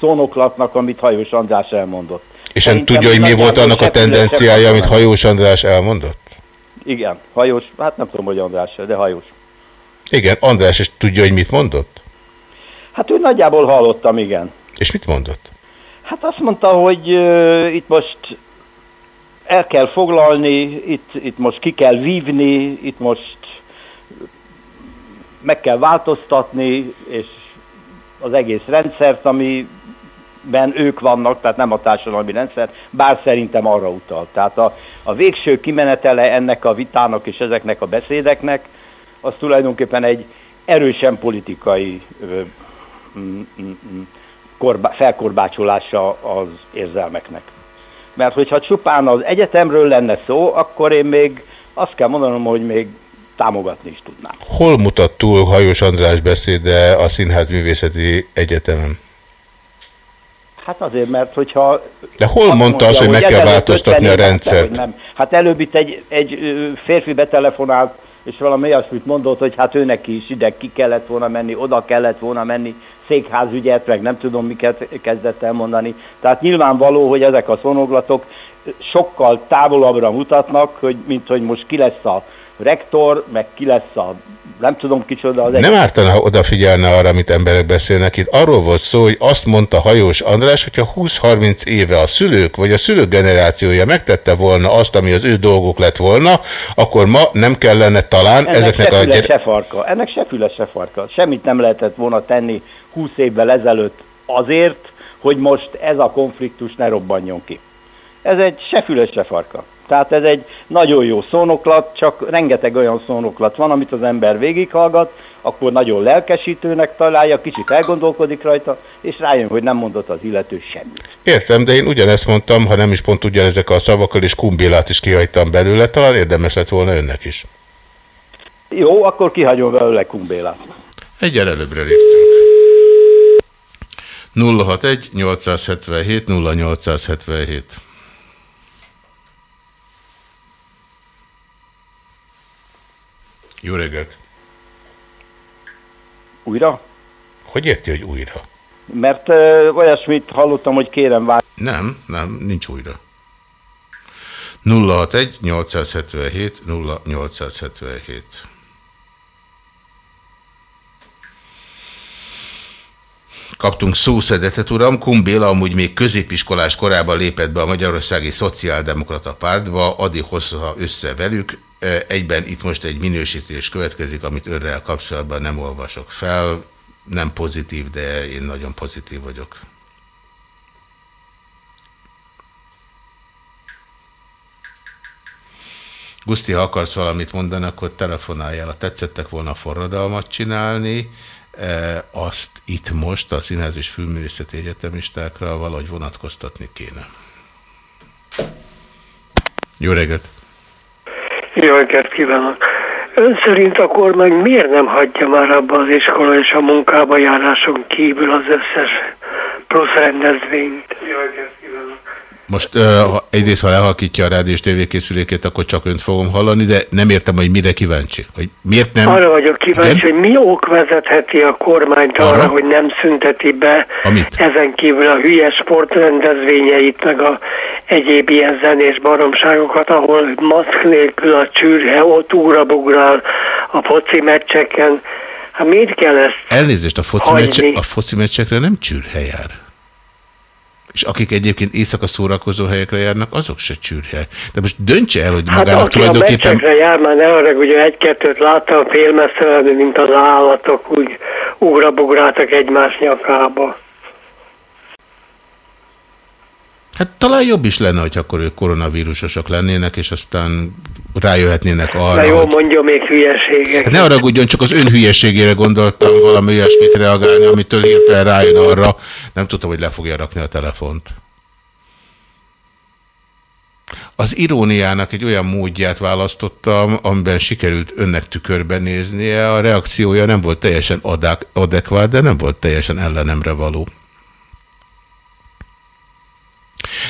szónoklatnak, amit hajós András elmondott.
És ön tudja, hogy mi volt annak a tendenciája, amit hajós András elmondott?
Igen, hajós, hát nem tudom, hogy András, de hajós.
Igen, András is tudja, hogy mit mondott?
Hát úgy nagyjából hallottam, igen.
És mit mondott?
Hát azt mondta, hogy uh, itt most el kell foglalni, itt, itt most ki kell vívni, itt most meg kell változtatni, és az egész rendszert, amiben ők vannak, tehát nem a társadalmi rendszer, bár szerintem arra utal. Tehát a, a végső kimenetele ennek a vitának és ezeknek a beszédeknek, az tulajdonképpen egy erősen politikai ö, mm, mm, mm, korba, felkorbácsolása az érzelmeknek. Mert hogyha csupán az egyetemről lenne szó, akkor én még azt kell mondanom, hogy még támogatni is tudnám.
Hol mutat túl hajós András beszéde a Színház Művészeti Egyetemen?
Hát azért, mert hogyha...
De hol mondta azt, hogy meg kell változtatni
50
a
év-
rendszert?
Nem. Hát előbb itt egy, egy férfi betelefonált, és valami olyasmit mondott, hogy hát őnek is ide ki kellett volna menni, oda kellett volna menni, székházügyet, meg nem tudom miket kezdett el mondani. Tehát nyilvánvaló, hogy ezek a szonoglatok sokkal távolabbra mutatnak, hogy, mint hogy most ki lesz a rektor, meg ki lesz a nem tudom kicsoda az
Nem ártana, ha odafigyelne arra, amit emberek beszélnek. Itt arról volt szó, hogy azt mondta Hajós András, hogyha 20-30 éve a szülők, vagy a szülők generációja megtette volna azt, ami az ő dolgok lett volna, akkor ma nem kellene talán
Ennek
ezeknek
se
a... gyere-
se farka. Ennek se füle, se farka. Semmit nem lehetett volna tenni 20 évvel ezelőtt azért, hogy most ez a konfliktus ne robbanjon ki. Ez egy se füle, se farka. Tehát ez egy nagyon jó szónoklat, csak rengeteg olyan szónoklat van, amit az ember végighallgat, akkor nagyon lelkesítőnek találja, kicsit elgondolkodik rajta, és rájön, hogy nem mondott az illető semmit.
Értem, de én ugyanezt mondtam, ha nem is pont ugyanezek a szavakkal, és kumbélát is kihagytam belőle, talán érdemes lett volna önnek is.
Jó, akkor kihagyom belőle Kumbélát.
Egyel előbbre léptünk. 061 877 0877 Jó reggelt!
Újra?
Hogy érti, hogy újra?
Mert ö, olyasmit hallottam, hogy kérem vár.
Nem, nem, nincs újra. 061 877 0877 Kaptunk szószedetet, uram. Kumbéla amúgy még középiskolás korában lépett be a Magyarországi Szociáldemokrata Pártba, Adi hozza össze velük. Egyben itt most egy minősítés következik, amit önrel kapcsolatban nem olvasok fel. Nem pozitív, de én nagyon pozitív vagyok. Guszti, ha akarsz valamit mondani, akkor telefonáljál. Ha tetszettek volna forradalmat csinálni, e, azt itt most a Színház és Filmművészeti Egyetemistákra valahogy vonatkoztatni kéne. Jó reggelt!
Jó reggelt kívánok! Ön szerint a kormány miért nem hagyja már abba az iskola és a munkába járáson kívül az összes plusz rendezvényt? Jó reggelt!
Most uh, ha, egyrészt, ha lehalkítja a rádiós tévékészülékét, akkor csak önt fogom hallani, de nem értem, hogy mire kíváncsi. Hogy miért nem...
Arra vagyok kíváncsi,
Igen?
hogy mi ok vezetheti a kormányt arra,
Arra?
hogy nem szünteti be
Amit?
ezen kívül a hülye sportrendezvényeit, meg a egyéb ilyen zenés baromságokat, ahol maszk nélkül a csürhe ott ugrabugrál a foci meccseken. Hát miért kell ezt?
Elnézést, a foci, meccse, a foci meccsekre nem csürhe jár. És akik egyébként éjszaka szórakozó helyekre járnak, azok se csürhe. De most döntse el, hogy
Hát
magának
a
tulajdonképpen...
meccsekre jár, már ne arra, hogy egy-kettőt láttam félmessze, mint az állatok, úgy ugrabugráltak egymás nyakába.
Hát talán jobb is lenne, hogy akkor ők koronavírusosok lennének, és aztán rájöhetnének arra,
Na jó,
hogy...
mondja még hülyeségek.
Hát ne haragudjon, csak az ön hülyeségére gondoltam valami olyasmit reagálni, amitől hirtelen rájön arra. Nem tudtam, hogy le fogja rakni a telefont. Az iróniának egy olyan módját választottam, amiben sikerült önnek tükörbe néznie. A reakciója nem volt teljesen adek adekvát, de nem volt teljesen ellenemre való.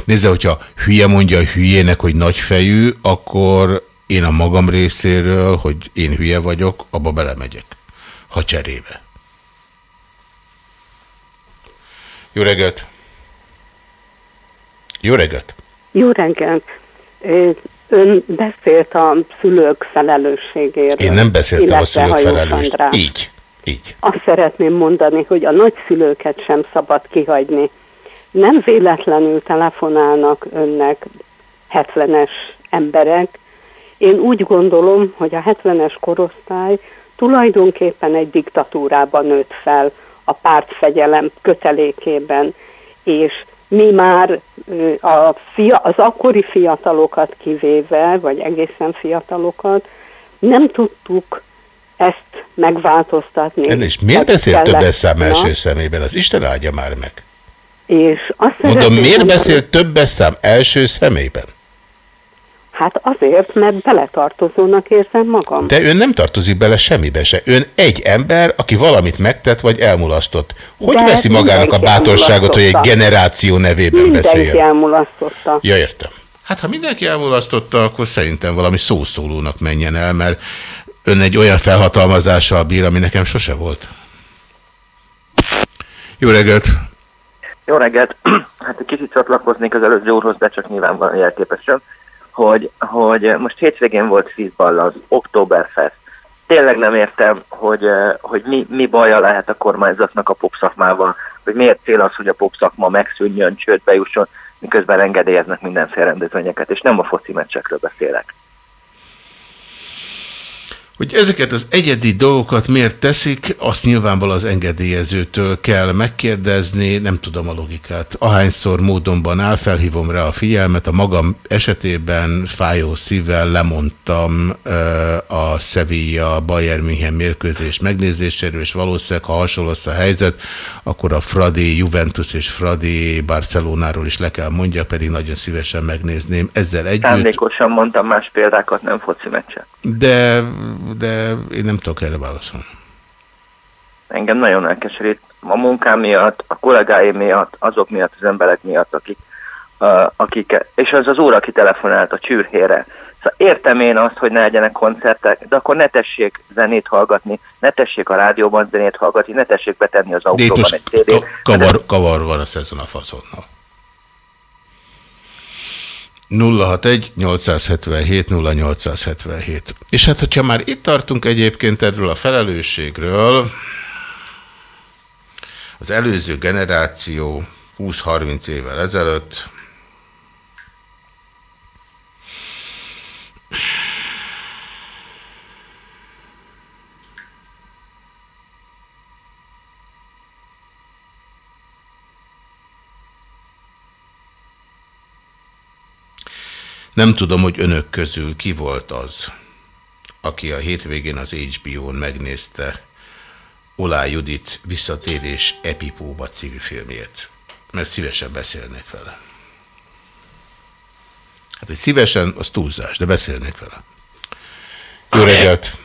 Nézze, hogyha hülye mondja a hülyének, hogy nagyfejű, akkor én a magam részéről, hogy én hülye vagyok, abba belemegyek. Ha cserébe. Jó reggelt! Jó reggelt!
Jó reggelt! Ön beszélt a szülők felelősségéről.
Én nem beszéltem a szülők
Hajós
felelős.
András.
Így. Így.
Azt szeretném mondani, hogy a nagyszülőket sem szabad kihagyni. Nem véletlenül telefonálnak önnek 70-es emberek. Én úgy gondolom, hogy a 70-es korosztály tulajdonképpen egy diktatúrában nőtt fel a pártfegyelem kötelékében, és mi már a fia, az akkori fiatalokat kivéve, vagy egészen fiatalokat, nem tudtuk ezt megváltoztatni.
És miért beszél többes szám első szemében? Az Isten áldja már meg.
És azt
Mondom, miért beszél többes szám első szemében?
Hát azért, mert beletartozónak érzem magam.
De ön nem tartozik bele semmibe se. Ön egy ember, aki valamit megtett, vagy elmulasztott. Hogy
De
veszi magának a bátorságot, hogy egy generáció nevében
Mindenki
beszéljen?
elmulasztotta.
Ja, értem. Hát ha mindenki elmulasztotta, akkor szerintem valami szószólónak menjen el, mert ön egy olyan felhatalmazással bír, ami nekem sose volt. Jó reggelt!
Jó reggelt! Hát egy kicsit csatlakoznék az előző úrhoz, de csak nyilvánvalóan jelképesen, hogy, hogy most hétvégén volt Fizball az Oktoberfest. Tényleg nem értem, hogy, eh, hogy mi, mi baja lehet a kormányzatnak a popszakmával, hogy miért cél az, hogy a popszakma megszűnjön, csődbe jusson, miközben engedélyeznek mindenféle rendezvényeket, és nem a foci meccsekről beszélek.
Hogy ezeket az egyedi dolgokat miért teszik, azt nyilvánvalóan az engedélyezőtől kell megkérdezni, nem tudom a logikát. Ahányszor módonban áll, felhívom rá a figyelmet, a magam esetében fájó szívvel lemondtam ö, a Sevilla Bayern München mérkőzés megnézéséről, és valószínűleg, ha hasonló a helyzet, akkor a Fradi Juventus és Fradi Barcelonáról is le kell mondja, pedig nagyon szívesen megnézném. Ezzel együtt...
Szándékosan mondtam más példákat, nem foci meccset.
De, de én nem tudok erre válaszolni.
engem nagyon elkeserít a munkám miatt, a kollégáim miatt, azok miatt, az emberek miatt, akik, uh, akik és az az úr, aki telefonált a csürhére. Szóval értem én azt, hogy ne legyenek koncertek, de akkor ne tessék zenét hallgatni, ne tessék a rádióban zenét hallgatni, ne tessék betenni az autóban egy CD-t.
ka- kavar, kavar van a szezon a faszonnal. 061 877 0877. És hát, hogyha már itt tartunk egyébként erről a felelősségről, az előző generáció 20-30 évvel ezelőtt Nem tudom, hogy önök közül ki volt az, aki a hétvégén az HBO-n megnézte Olá Judit visszatérés Epipóba című filmjét. Mert szívesen beszélnék vele. Hát, hogy szívesen, az túlzás, de beszélnék vele. Jó reggelt!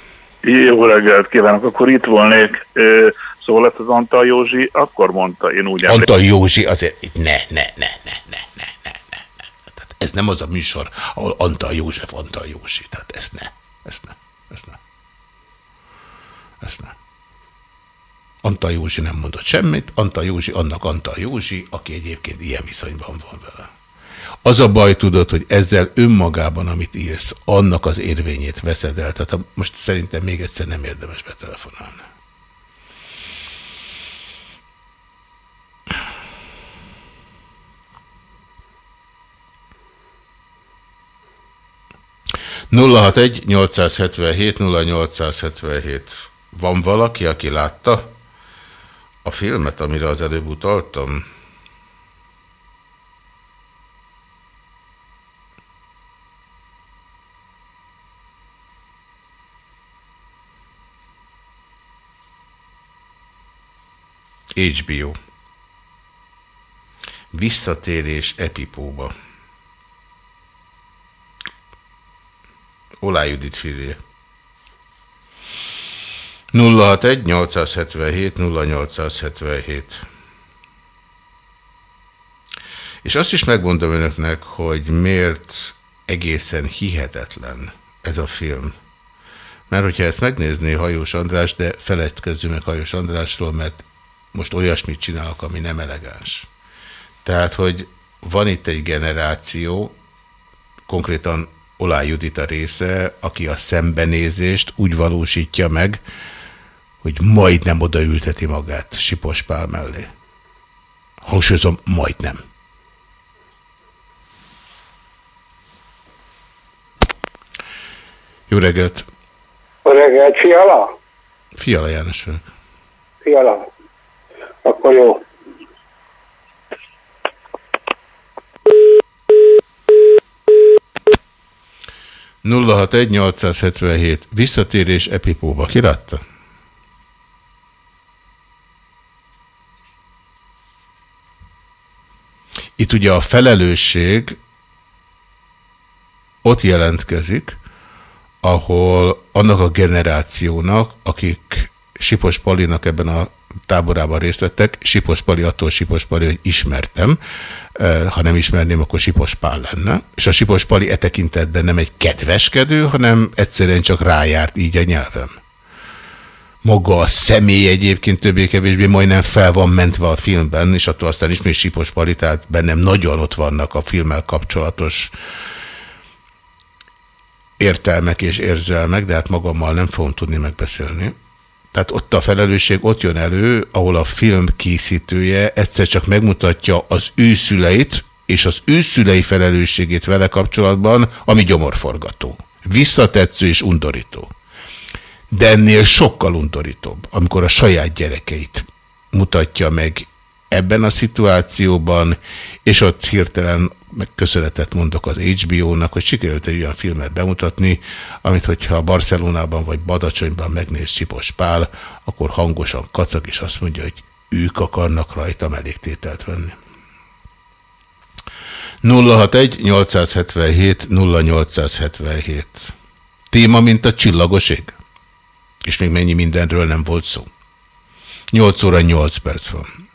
Jó reggelt kívánok, akkor itt volnék. Ö, Szó lett az Antal Józsi, akkor mondta, én úgy
Antal Józsi azért, ne, ne, ne, ne, ne, ne, ne. Ez nem az a műsor, ahol Antal József, Antal Józsi. Tehát ezt ne, ezt ne, ezt ne. Ezt ne. Antal Józsi nem mondott semmit, Antal Józsi annak Antal Józsi, aki egyébként ilyen viszonyban van vele. Az a baj, tudod, hogy ezzel önmagában, amit írsz, annak az érvényét veszed el. Tehát most szerintem még egyszer nem érdemes betelefonálni. Nulla hat egy 877 0877 Van valaki, aki látta a filmet, amire az előbb utaltam? HBO. Visszatérés Epipóba. Olá Judit filje. 061 877 0877 És azt is megmondom önöknek, hogy miért egészen hihetetlen ez a film. Mert hogyha ezt megnézné Hajós András, de feledkezzünk meg Hajós Andrásról, mert most olyasmit csinálok, ami nem elegáns. Tehát, hogy van itt egy generáció, konkrétan Olá Judit a része, aki a szembenézést úgy valósítja meg, hogy majdnem odaülteti magát Sipos Pál mellé. Hangsúlyozom, majdnem. Jó reggelt!
Jó reggelt, Fiala?
Fiala János.
Fiala. Akkor jó.
Nulla hat egy 877 visszatérés Epipóba. Ki látta? Itt ugye a felelősség ott jelentkezik, ahol annak a generációnak, akik Sipos Palinak ebben a táborában részt vettek, Sipos Pali attól Sipos Pali, hogy ismertem, ha nem ismerném, akkor Sipos Pál lenne. És a Sipos Pali e tekintetben nem egy kedveskedő, hanem egyszerűen csak rájárt így a nyelvem. Maga a személy egyébként többé-kevésbé majdnem fel van mentve a filmben, és attól aztán ismét Sipos Pali, tehát bennem nagyon ott vannak a filmmel kapcsolatos értelmek és érzelmek, de hát magammal nem fogom tudni megbeszélni. Tehát ott a felelősség ott jön elő, ahol a film készítője egyszer csak megmutatja az ő szüleit, és az ő szülei felelősségét vele kapcsolatban, ami gyomorforgató. Visszatetsző és undorító. De ennél sokkal undorítóbb, amikor a saját gyerekeit mutatja meg ebben a szituációban, és ott hirtelen meg köszönetet mondok az HBO-nak, hogy sikerült egy olyan filmet bemutatni, amit hogyha Barcelonában vagy Badacsonyban megnéz Csipos Pál, akkor hangosan kacag, és azt mondja, hogy ők akarnak rajta elégtételt venni. 061 877 0877 Téma, mint a csillagos ég. És még mennyi mindenről nem volt szó. 8 óra 8 perc van.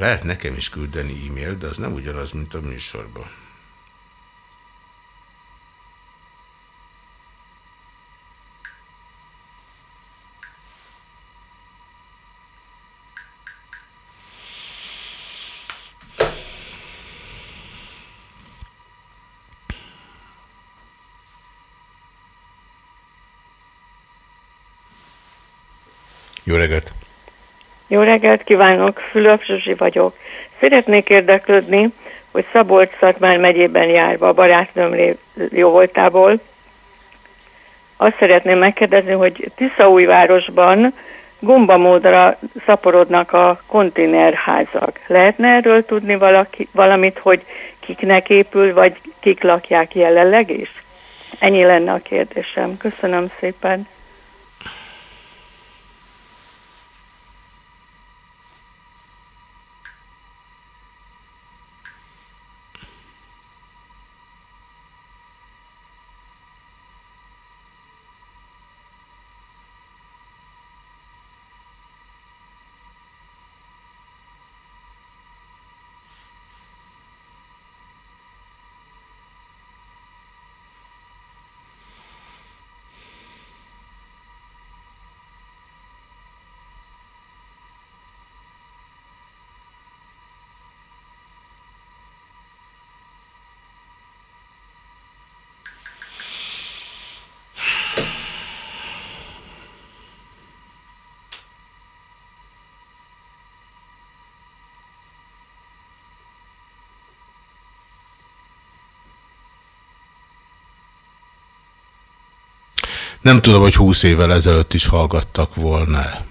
Lehet nekem is küldeni e-mailt, de az nem ugyanaz, mint a műsorban. Jó reggelt!
Jó reggelt kívánok, Fülöp Zsuzsi vagyok. Szeretnék érdeklődni, hogy Szabolcs-Szatmár megyében járva a barátnőm jó voltából. Azt szeretném megkérdezni, hogy Tiszaújvárosban gombamódra szaporodnak a konténerházak. Lehetne erről tudni valaki, valamit, hogy kiknek épül, vagy kik lakják jelenleg is? Ennyi lenne a kérdésem. Köszönöm szépen.
Nem tudom, hogy húsz évvel ezelőtt is hallgattak volna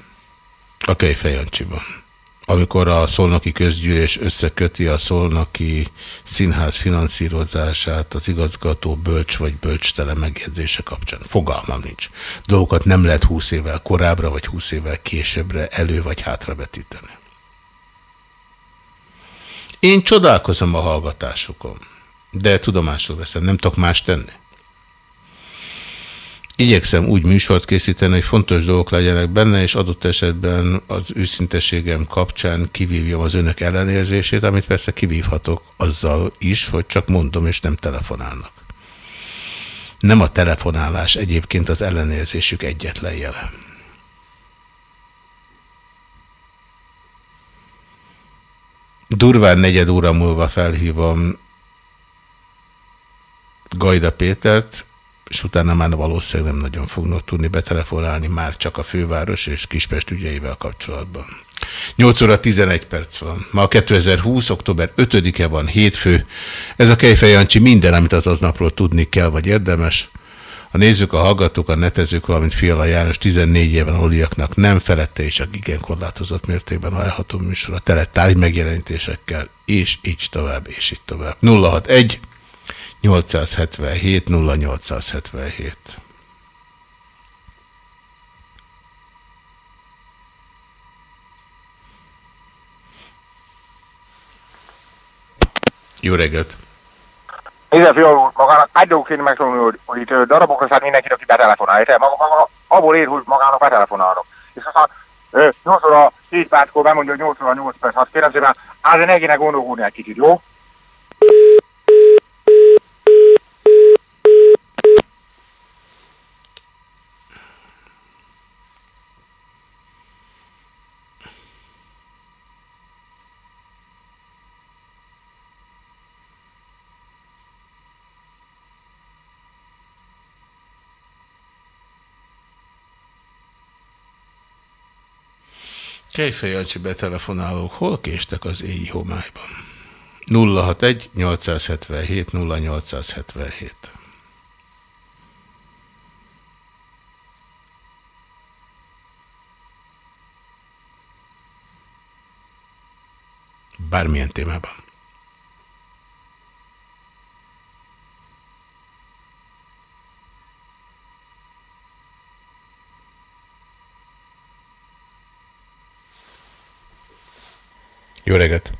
a Kejfej Jancsiban. Amikor a szolnoki közgyűlés összeköti a szolnoki színház finanszírozását az igazgató bölcs vagy bölcstele megjegyzése kapcsán. Fogalmam nincs. Dolgokat nem lehet húsz évvel korábbra vagy húsz évvel későbbre elő vagy hátravetíteni. Én csodálkozom a hallgatásokon, de tudomásul veszem, nem tudok más tenni. Igyekszem úgy műsort készíteni, hogy fontos dolgok legyenek benne, és adott esetben az őszinteségem kapcsán kivívjam az önök ellenérzését, amit persze kivívhatok azzal is, hogy csak mondom, és nem telefonálnak. Nem a telefonálás egyébként az ellenérzésük egyetlen jele. Durván negyed óra múlva felhívom Gajda Pétert, és utána már valószínűleg nem nagyon fognak tudni betelefonálni már csak a főváros és Kispest ügyeivel kapcsolatban. 8 óra 11 perc van. Ma 2020. október 5-e van, hétfő. Ez a Kejfej Jancsi minden, amit az aznapról tudni kell, vagy érdemes. A nézők, a hallgatók, a netezők, valamint Fiala János 14 éven oliaknak nem felette és csak igen korlátozott mértékben ajánlható műsor a tele megjelenítésekkel, és így tovább, és így tovább. 061 877 0877 Jó reggelt!
Nézze, fialó, magának egy dolgot kéne hogy, hogy itt darabokra szállt mindenki, aki betelefonál, és maga, maga, abból ér, hogy magának betelefonálnak. És aztán 8 óra 7 perckor bemondja, hogy 8 óra 8 perc, hát kérem szépen, azért ne kéne gondolkodni egy kicsit, jó?
Kejfej Jancsi betelefonálók, hol késtek az éjj homályban? 061 877 0877 Bármilyen témában. Jó reggelt!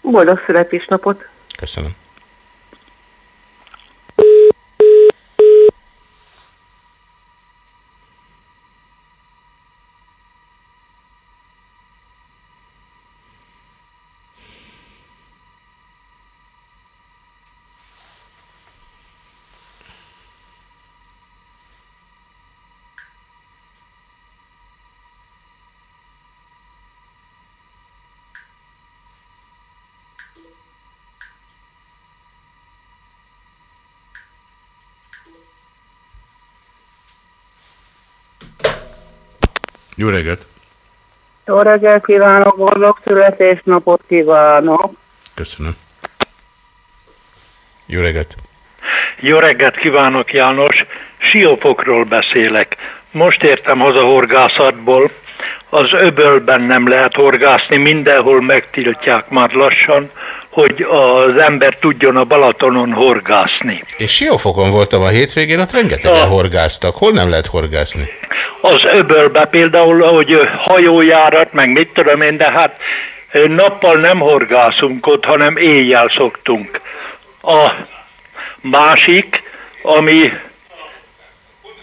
Boldog születésnapot!
Köszönöm. Jó reggelt!
Jó reggelt kívánok, boldog születésnapot kívánok!
Köszönöm. Jó reggelt!
Jó reggelt kívánok, János! Siófokról beszélek. Most értem haza horgászatból. Az öbölben nem lehet horgászni, mindenhol megtiltják már lassan, hogy az ember tudjon a Balatonon horgászni.
És Siófokon voltam a hétvégén, ott rengetegen horgáztak. Hol nem lehet horgászni?
Az öbölbe például, hogy hajójárat, meg mit tudom én, de hát nappal nem horgászunk ott, hanem éjjel szoktunk. A másik, ami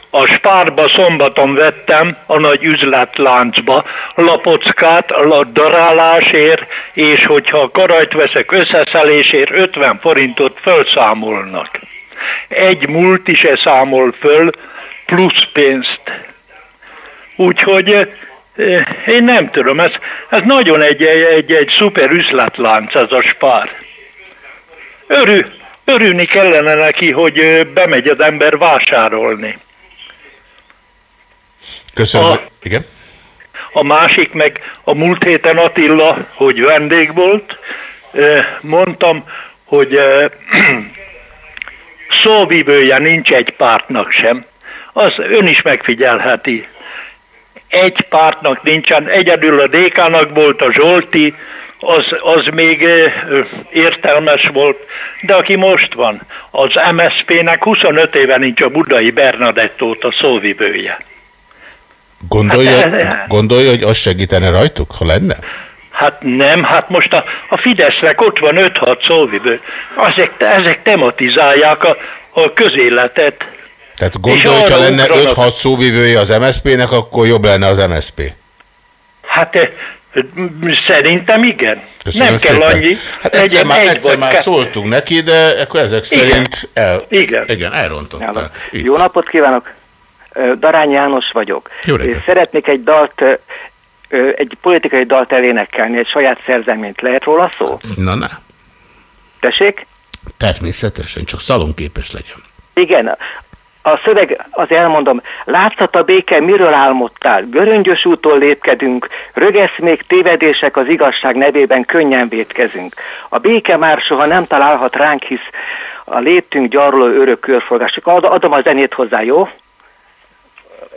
a spárba szombaton vettem a nagy üzletláncba lapockát a darálásért, és hogyha karajt veszek összeszelésért 50 forintot felszámolnak. Egy múlt is e számol föl, plusz pénzt. Úgyhogy eh, én nem tudom, ez, ez nagyon egy, egy, egy szuper üzletlánc ez a spár. Örül, örülni kellene neki, hogy eh, bemegy az ember vásárolni.
Köszönöm. A, Igen?
A másik meg a múlt héten Attila, hogy vendég volt, mondtam, hogy szóvivője nincs egy pártnak sem az ön is megfigyelheti. Egy pártnak nincsen, egyedül a DK-nak volt a Zsolti, az, az még értelmes volt, de aki most van, az MSZP-nek 25 éve nincs a budai Bernadettót a szóvivője.
Gondolja,
Hát,
gondolja, hogy az segítene rajtuk, ha lenne?
Hát nem, hát most a, a Fidesznek ott van 5-6 szóvivő. Ezek, ezek tematizálják a, a közéletet.
Tehát gondolja, hogy ha lenne
ugranak.
5-6 szóvivője az MSZP-nek, akkor jobb lenne az MSZP.
Hát eh, szerintem igen.
Köszönöm
nem kell
szépen.
annyi.
Hát egyszer már,
egy
egyszer már szóltunk neki, de akkor ezek
Igen.
szerint el,
Igen.
igen elrontották.
Jó napot kívánok! Darány János vagyok.
Jó reggelt.
Szeretnék egy dalt, egy politikai dalt elénekelni, egy saját szerzeményt. Lehet róla szó?
Na, na.
Tessék?
Természetesen, csak szalonképes legyen.
Igen. A szöveg, az elmondom, látszat a béke, miről álmodtál? Göröngyös úton lépkedünk, rögesz még tévedések az igazság nevében könnyen vétkezünk. A béke már soha nem találhat ránk, hisz a létünk gyarló örök körforgás. Adom a zenét hozzá, jó?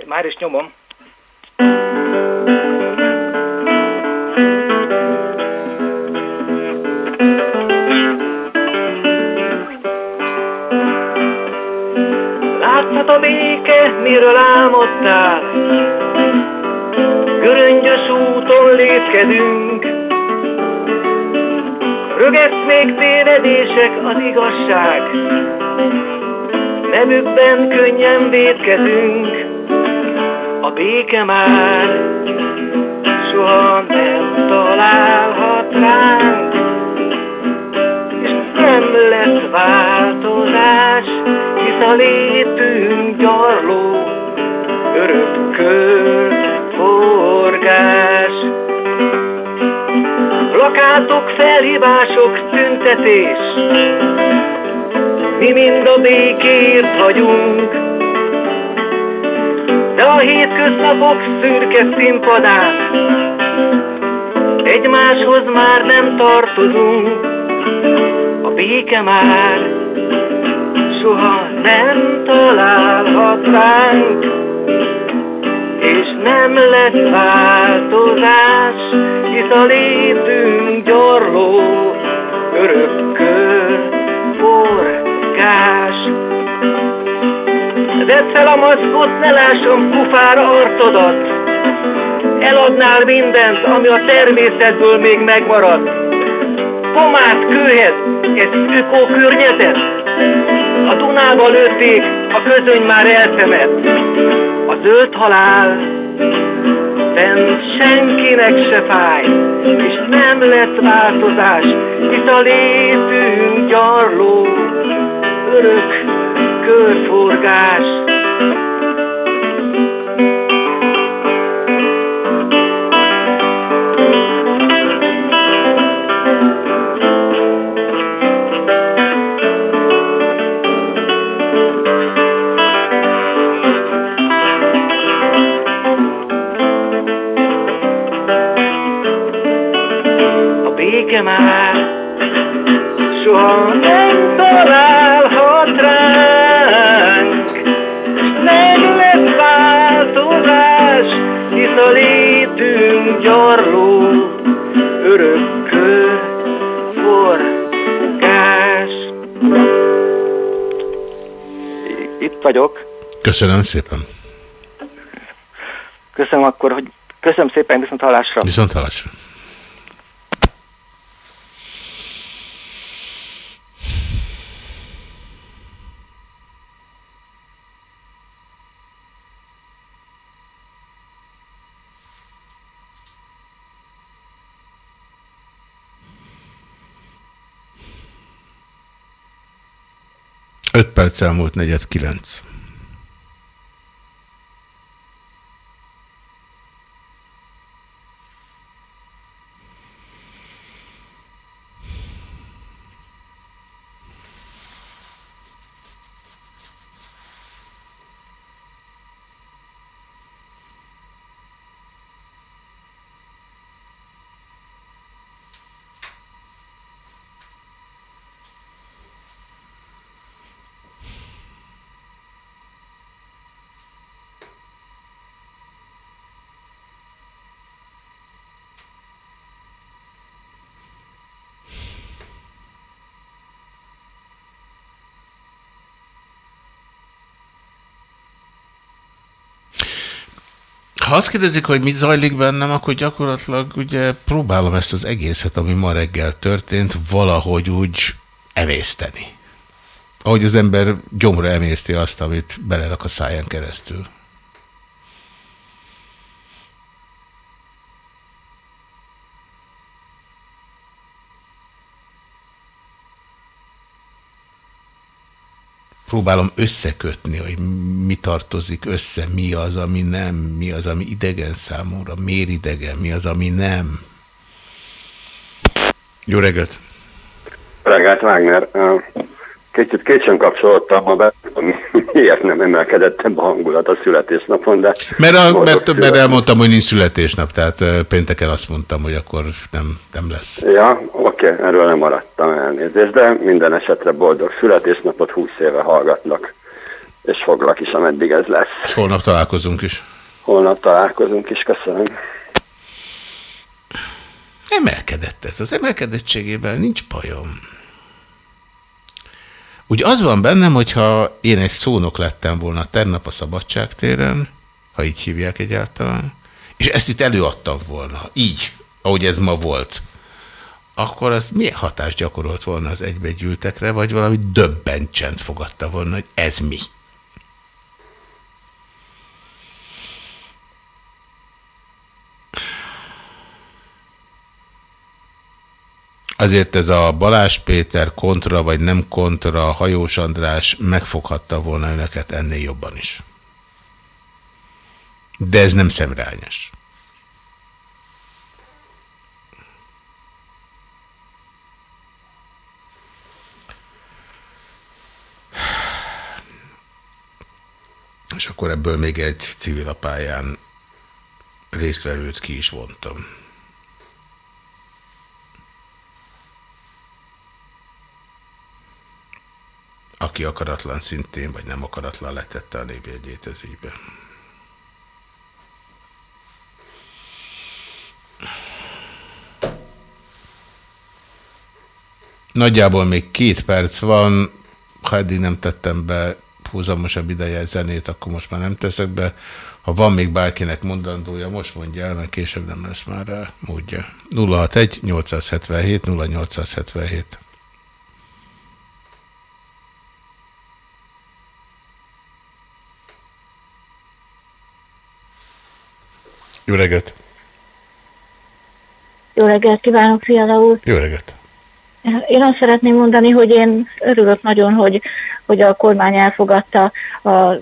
Már is nyomom. Látszat a béke, miről álmodtál? Göröngyös úton lépkedünk, Rögesz még tévedések az igazság, Nevükben könnyen védkezünk, a béke már soha nem találhat ránk, és nem lesz változás, hisz a létünk gyarló, örökkör forgás. Plakátok, felhívások, tüntetés, mi mind a békért vagyunk, de a hétköznapok szürke színpadán egymáshoz már nem tartozunk, a béke már soha nem találhat ránk, és nem lesz változás, hisz a létünk gyarló, örökkör Vedd fel a maszkot, ne lássam kufára arcodat, eladnál mindent, ami a természetből még megmaradt. Pomát, kőhet, egy ökókörnyetet, a Dunába lőtték, a közöny már elszemett. A zöld halál fent senkinek se fáj, és nem lesz változás, hisz a létünk gyarló, örök körforgás. A
Köszönöm szépen.
Köszönöm akkor, hogy köszönöm szépen, viszont hallásra.
Viszont hallásra. Öt perc elmúlt negyed kilenc. Ha azt kérdezik, hogy mit zajlik bennem, akkor gyakorlatilag ugye próbálom ezt az egészet, ami ma reggel történt, valahogy úgy emészteni. Ahogy az ember gyomra emészti azt, amit belerak a száján keresztül. Próbálom összekötni, hogy mi tartozik össze, mi az, ami nem, mi az, ami idegen számomra, miért idegen, mi az, ami nem. Jó reggelt!
Reggelt, Wagner. Kicsit későn kapcsolódtam ma be, miért nem emelkedett a hangulat a születésnapon, de...
Mert, a, mert, mert elmondtam, hogy nincs születésnap, tehát pénteken azt mondtam, hogy akkor nem, nem lesz.
Ja, oké, okay, erről nem maradtam elnézést, de minden esetre boldog születésnapot 20 éve hallgatlak, és foglak is, ameddig ez lesz.
És holnap találkozunk is.
Holnap találkozunk is, köszönöm.
Emelkedett ez, az emelkedettségében nincs bajom. Úgy az van bennem, hogyha én egy szónok lettem volna tennap a szabadságtéren, ha így hívják egyáltalán, és ezt itt előadtam volna, így, ahogy ez ma volt, akkor az milyen hatást gyakorolt volna az egybegyűltekre, vagy valami döbbencsent fogadta volna, hogy ez mi? Azért ez a Balázs Péter kontra vagy nem kontra Hajós András megfoghatta volna önöket ennél jobban is. De ez nem szemrányos. És akkor ebből még egy civil a pályán résztvevőt ki is vontam. Aki akaratlan szintén, vagy nem akaratlan letette a névjegyét ez ügyben. Nagyjából még két perc van, ha eddig nem tettem be húzamosabb ideje zenét, akkor most már nem teszek be. Ha van még bárkinek mondandója, most mondja el, mert később nem lesz már rá módja. 061 877 0877 Jó reggelt!
Jó reggelt kívánok, Fiala úr!
Jó reggelt!
Én azt szeretném mondani, hogy én örülök nagyon, hogy, hogy a kormány elfogadta a, az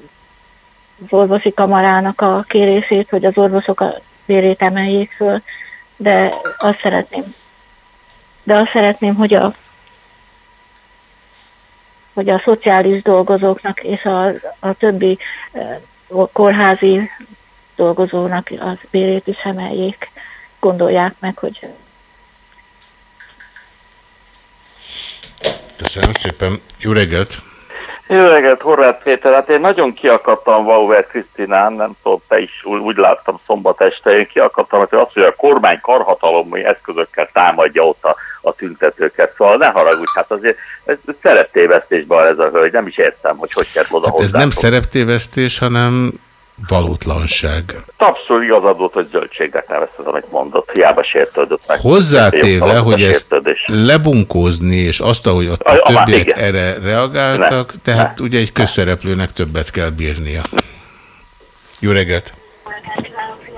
orvosi kamarának a kérését, hogy az orvosok a vérét emeljék föl, de azt szeretném, de azt szeretném, hogy a hogy a szociális dolgozóknak és a, a többi eh, kórházi dolgozónak az bérét is emeljék. Gondolják meg, hogy...
Köszönöm szépen. Jó reggelt!
Jó reggelt, Horváth Péter. Hát én nagyon kiakadtam Vauver Krisztinán, nem tudom, te is úgy, láttam szombat este, én kiakadtam, hogy az, hogy a kormány karhatalomú eszközökkel támadja ott a, a tüntetőket. Szóval ne haragudj, hát azért ez, ez szereptévesztésben ez a hölgy, nem is értem, hogy hogy kell oda
hát Ez nem szereptévesztés, hanem valótlanság.
Abszolút igazad volt, hogy zöldséget nevezted, amit mondott, hiába sértődött meg.
Hozzátéve, hogy ezt lebunkózni, és azt, ahogy ott a, a többiek igen. erre reagáltak, ne, tehát ne. ugye egy közszereplőnek többet kell bírnia. Jó reggelt!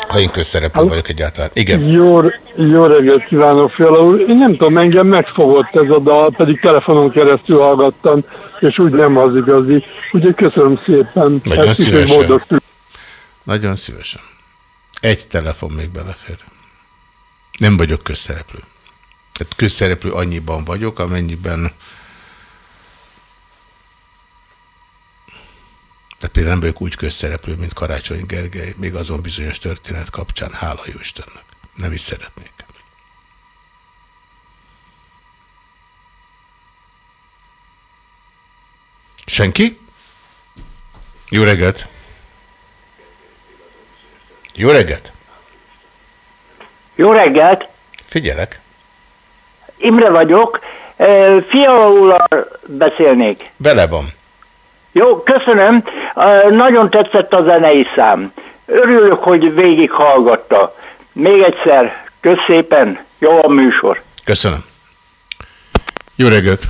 Ha én közszereplő vagyok egyáltalán. Igen.
Jó, jó reggelt kívánok, Fiala úr. Én nem tudom, engem megfogott ez a dal, pedig telefonon keresztül hallgattam, és úgy nem az igazi. Úgyhogy köszönöm szépen.
Nagyon szívesen. Nagyon szívesen. Egy telefon még belefér. Nem vagyok közszereplő. Tehát közszereplő annyiban vagyok, amennyiben Tehát például nem vagyok úgy közszereplő, mint Karácsony Gergely, még azon bizonyos történet kapcsán, hála jó Istennek. Nem is szeretnék. Senki? Jó reggelt! Jó reggelt!
Jó reggelt!
Figyelek!
Imre vagyok. Fiala beszélnék.
Vele van.
Jó, köszönöm. Nagyon tetszett a zenei szám. Örülök, hogy végighallgatta. Még egyszer, köszépen, jó a műsor.
Köszönöm. Jó reggelt!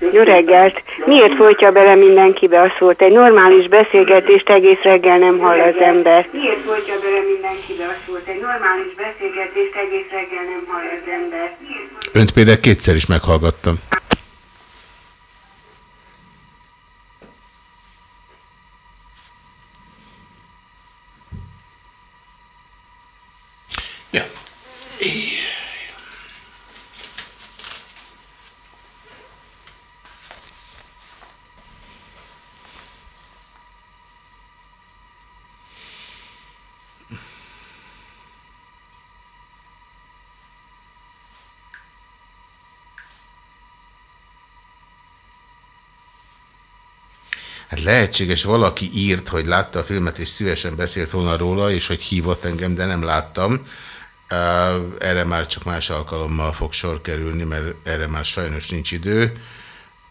Jó reggelt! Miért folytja bele mindenkibe a szót? Egy normális beszélgetést egész reggel nem hall az ember. Miért folytja bele mindenkibe a szót? Egy normális beszélgetést egész reggel nem hall az ember.
Önt például kétszer is meghallgattam. Lehetséges, valaki írt, hogy látta a filmet, és szívesen beszélt volna róla, és hogy hívott engem, de nem láttam. Erre már csak más alkalommal fog sor kerülni, mert erre már sajnos nincs idő.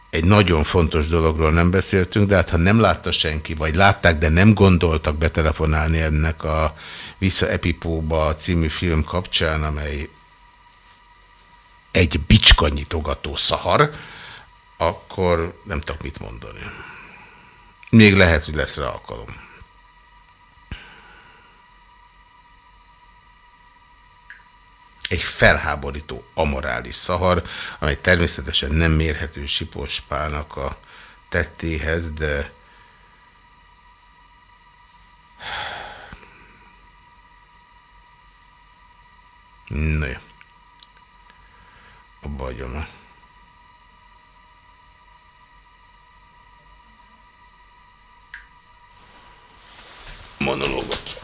Egy nagyon fontos dologról nem beszéltünk, de hát ha nem látta senki, vagy látták, de nem gondoltak betelefonálni ennek a Vissza Epipóba című film kapcsán, amely egy bicskanyitogató szahar, akkor nem tudok mit mondani. Még lehet, hogy lesz rá alkalom. Egy felháborító amorális szahar, amely természetesen nem mérhető Sipos Pálnak a tettéhez, de jó. Abba hagyom. Monológot.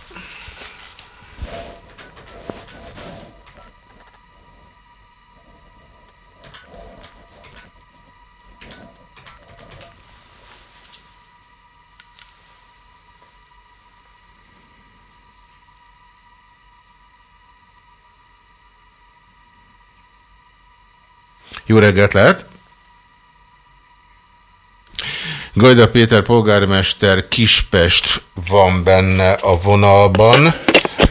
Jó reggelt lehet! Gajda Péter polgármester Kispest van benne a vonalban.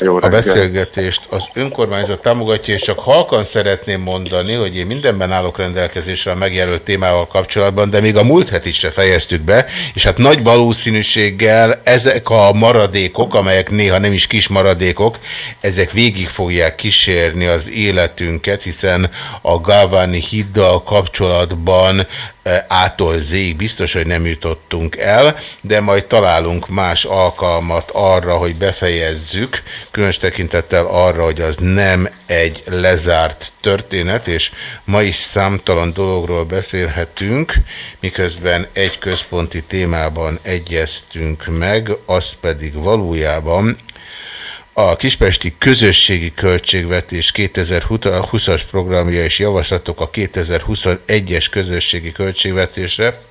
Jó a beszélgetést az önkormányzat támogatja, és csak halkan szeretném mondani, hogy én mindenben állok rendelkezésre a megjelölt témával kapcsolatban, de még a múlt het is se fejeztük be, és hát nagy valószínűséggel ezek a maradékok, amelyek néha nem is kis maradékok, ezek végig fogják kísérni az életünket, hiszen a Galvani hiddal kapcsolatban ától zég biztos, hogy nem jutottunk el, de majd találunk más alkalmat arra, hogy befejezzük, különös tekintettel arra, hogy az nem egy lezárt történet, és ma is számtalan dologról beszélhetünk, miközben egy központi témában egyeztünk meg, az pedig valójában a Kispesti Közösségi Költségvetés 2020-as programja és javaslatok a 2021-es közösségi költségvetésre,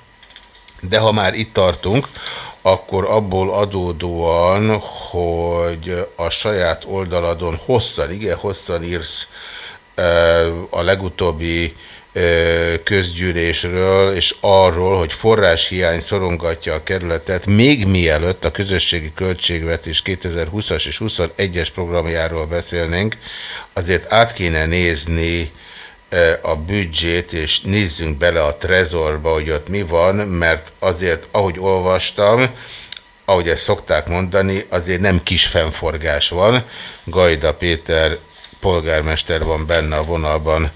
de ha már itt tartunk, akkor abból adódóan, hogy a saját oldaladon hosszan, igen, hosszan írsz a legutóbbi közgyűlésről, és arról, hogy forráshiány szorongatja a kerületet, még mielőtt a közösségi költségvetés 2020-as és 2021-es programjáról beszélnénk, azért át kéne nézni a büdzsét, és nézzünk bele a trezorba, hogy ott mi van, mert azért, ahogy olvastam, ahogy ezt szokták mondani, azért nem kis fennforgás van. Gajda Péter polgármester van benne a vonalban.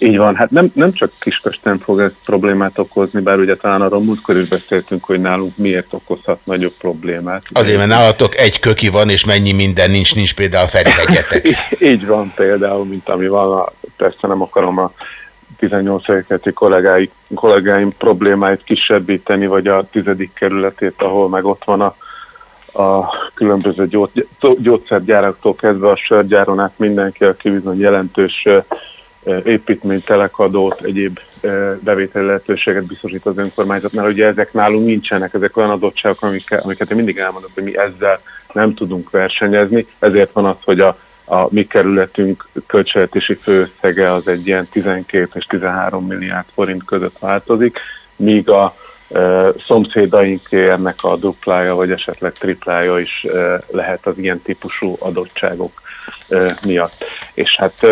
Így van, hát nem, nem csak Kispesten fog ez problémát okozni, bár ugye talán arról múltkor is beszéltünk, hogy nálunk miért okozhat nagyobb problémát.
Azért, mert nálatok egy köki van, és mennyi minden nincs, nincs például felhegyetek.
Így van például, mint ami van, persze nem akarom a 18 kerületi kollégáim, kollégáim problémáit kisebbíteni, vagy a tizedik kerületét, ahol meg ott van a, a különböző gyógyszergyáraktól kezdve a sörgyáron át mindenki, aki bizony jelentős építménytelekadót, egyéb bevételi lehetőséget biztosít az önkormányzatnál. Ugye ezek nálunk nincsenek, ezek olyan adottságok, amiket, amiket én mindig elmondok, hogy mi ezzel nem tudunk versenyezni, ezért van az, hogy a, a mi kerületünk költségvetési főszege az egy ilyen 12 és 13 milliárd forint között változik, míg a szomszédainké ennek a duplája, vagy esetleg triplája is lehet az ilyen típusú adottságok miatt. És hát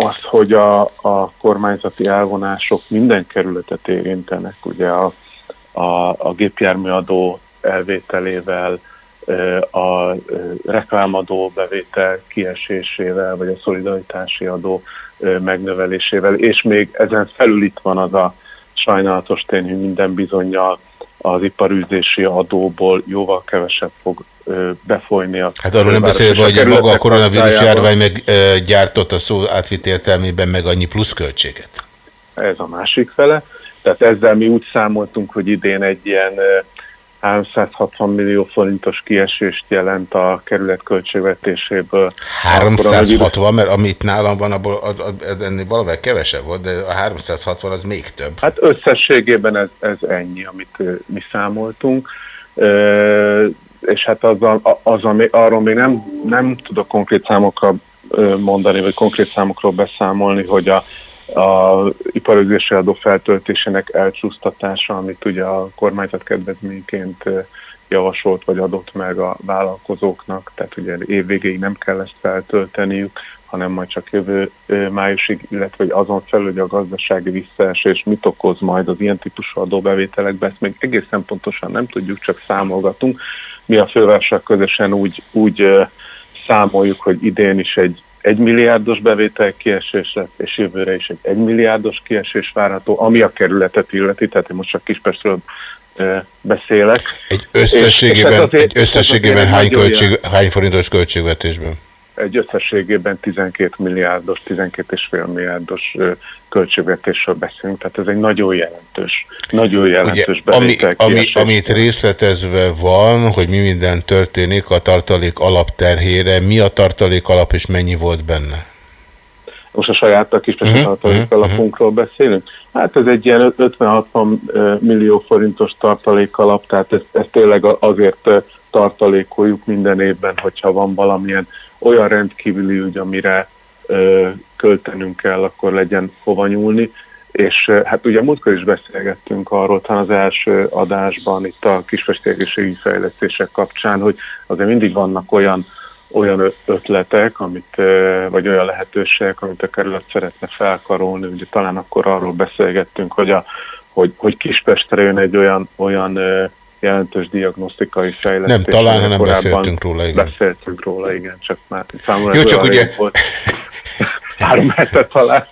az, hogy a, a kormányzati elvonások minden kerületet érintenek, ugye a, a, a gépjárműadó elvételével, a reklámadó bevétel kiesésével, vagy a szolidaritási adó megnövelésével, és még ezen felül itt van az a sajnálatos tény, hogy minden bizonyal az iparűzési adóból jóval kevesebb fog befolyni. A
hát arról nem beszélve, hogy maga a koronavírus járvány meg gyártott a szó átvitt értelmében meg annyi pluszköltséget.
Ez a másik fele. Tehát ezzel mi úgy számoltunk, hogy idén egy ilyen 360 millió forintos kiesést jelent a kerület költségvetéséből.
360, mert amit nálam van, abból az, az ennél valamivel kevesebb volt, de a 360 az még több.
Hát összességében ez, ez ennyi, amit mi számoltunk. És hát az, az, ami, arról még nem, nem tudok konkrét számokra mondani, vagy konkrét számokról beszámolni, hogy a a iparözési adó feltöltésének elcsúsztatása, amit ugye a kormányzat kedvezményként javasolt vagy adott meg a vállalkozóknak, tehát ugye évvégéig nem kell ezt feltölteniük, hanem majd csak jövő májusig, illetve hogy azon felül, hogy a gazdasági visszaesés mit okoz majd az ilyen típusú adóbevételekbe, ezt még egészen pontosan nem tudjuk, csak számolgatunk. Mi a fővárosak közösen úgy, úgy számoljuk, hogy idén is egy egy milliárdos bevétel kiesés lett, és jövőre is egy egy milliárdos kiesés várható, ami a kerületet illeti, tehát én most csak Kispestről beszélek.
Egy összességében, és, és azért, egy összességében hány, költség, hány forintos költségvetésben?
Egy összességében 12 milliárdos, 12,5 milliárdos költségvetésről beszélünk, tehát ez egy nagyon jelentős, nagyon jelentős Ugye,
ami, ami, Amit részletezve van, hogy mi minden történik a tartalék alapterhére, mi a tartalék alap és mennyi volt benne?
Most a saját a kis uh mhm, tartalék uh mhm, -huh, alapunkról beszélünk. Hát ez egy ilyen 50-60 millió forintos tartalék alap, tehát ezt, ezt tényleg azért tartalékoljuk minden évben, hogyha van valamilyen olyan rendkívüli ügy, amire ö, költenünk kell, akkor legyen hova nyúlni. És hát ugye múltkor is beszélgettünk arról, talán az első adásban itt a kisfestégességi fejlesztések kapcsán, hogy azért mindig vannak olyan olyan ötletek, amit, vagy olyan lehetőségek, amit a kerület szeretne felkarolni. Ugye talán akkor arról beszélgettünk, hogy, a, hogy, hogy Kispestre jön egy olyan, olyan jelentős diagnosztikai fejlesztés.
Nem, talán, hanem beszéltünk róla, igen.
Beszéltünk róla, igen, csak már számomra
Jó, csak ugye... Volt.
Három hetet talán.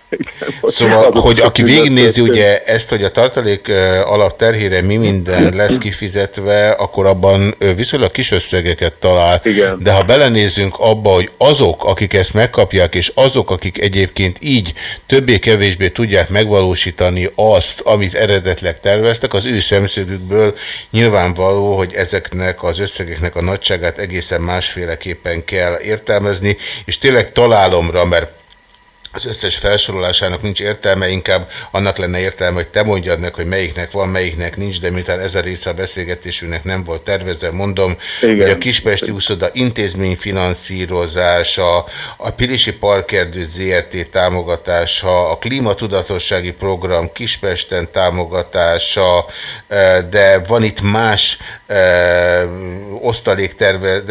Szóval, hogy aki végignézi ugye ezt, hogy a tartalék alap terhére mi minden lesz kifizetve, akkor abban viszonylag kis összegeket talál.
Igen.
De ha belenézünk abba, hogy azok, akik ezt megkapják, és azok, akik egyébként így többé-kevésbé tudják megvalósítani azt, amit eredetleg terveztek, az ő szemszögükből nyilvánvaló, hogy ezeknek az összegeknek a nagyságát egészen másféleképpen kell értelmezni, és tényleg találomra, mert az összes felsorolásának nincs értelme, inkább annak lenne értelme, hogy te mondjad meg, hogy melyiknek van, melyiknek nincs, de miután ez a része a beszélgetésünknek nem volt tervezve, mondom, Igen. hogy a Kispesti úszoda intézményfinanszírozása, a Pilisi Parkerdő ZRT támogatása, a klímatudatossági program Kispesten támogatása, eh, de van itt más eh, osztalékterve,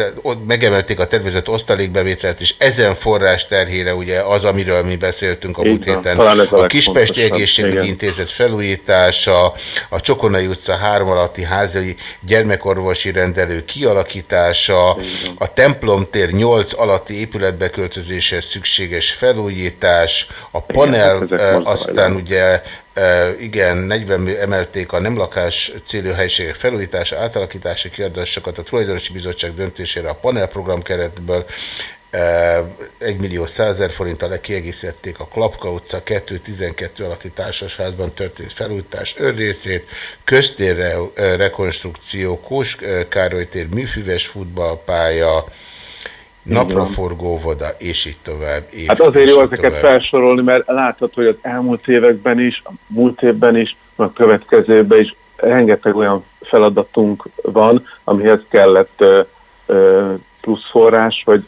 megemelték a tervezett osztalékbevételt, és ezen forrás terhére ugye az, amiről mi beszéltünk a múlt héten. A Kispesti Egészségügyi Igen. Intézet felújítása, a Csokonai utca 3 alatti házi gyermekorvosi rendelő kialakítása, a Templomtér 8 alatti épületbe költözéshez szükséges felújítás, a panel, Igen, aztán ugye igen, 40 emelték a nem lakás célú helyiségek felújítása, átalakítási kiadásokat a tulajdonosi bizottság döntésére a panelprogram keretből, 1 millió 100 forinttal kiegészítették a Klapka utca 212 alatti társasházban történt felújítás örrészét, köztérre rekonstrukció, Kós Károly tér műfüves futballpálya, napraforgó voda, és így tovább.
Év, hát azért jó ezeket tovább. felsorolni, mert látható, hogy az elmúlt években is, a múlt évben is, a következőben is rengeteg olyan feladatunk van, amihez kellett plusz forrás, vagy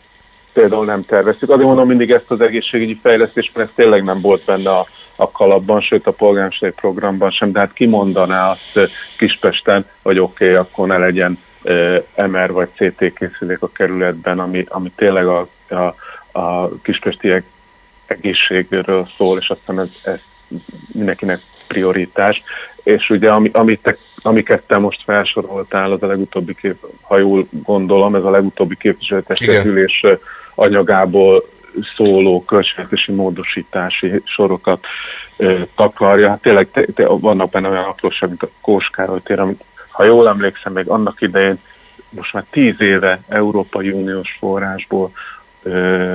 például nem terveztük. Azért mondom mindig ezt az egészségügyi fejlesztést, mert ez tényleg nem volt benne a, a kalapban, sőt a polgármesteri programban sem, de hát kimondaná azt Kispesten, hogy oké, okay, akkor ne legyen MR vagy CT készülék a kerületben, ami, ami tényleg a, a, a kispestiek egészségről szól, és aztán ez, ez mindenkinek prioritás. És ugye ami, amit te, amiket te most felsoroltál, az a legutóbbi kép, ha jól gondolom, ez a legutóbbi képviselőtestülés anyagából szóló költségvetési módosítási sorokat ö, takarja. Hát tényleg te, te, vannak benne olyan apróság, mint a Kóskároly tér, amit ha jól emlékszem, még annak idején most már tíz éve Európai Uniós forrásból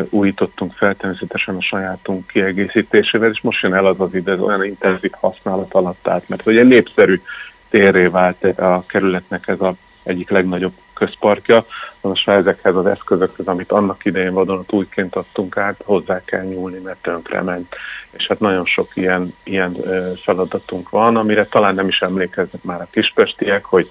újítottunk fel, természetesen a sajátunk kiegészítésével, és most jön el az az ide, olyan intenzív használat alatt állt, mert ugye népszerű térré vált a kerületnek ez a egyik legnagyobb közparkja, most ezekhez az eszközökhez, amit annak idején vadonat újként adtunk át, hozzá kell nyúlni, mert tönkre ment. És hát nagyon sok ilyen, ilyen feladatunk van, amire talán nem is emlékeznek már a kispestiek, hogy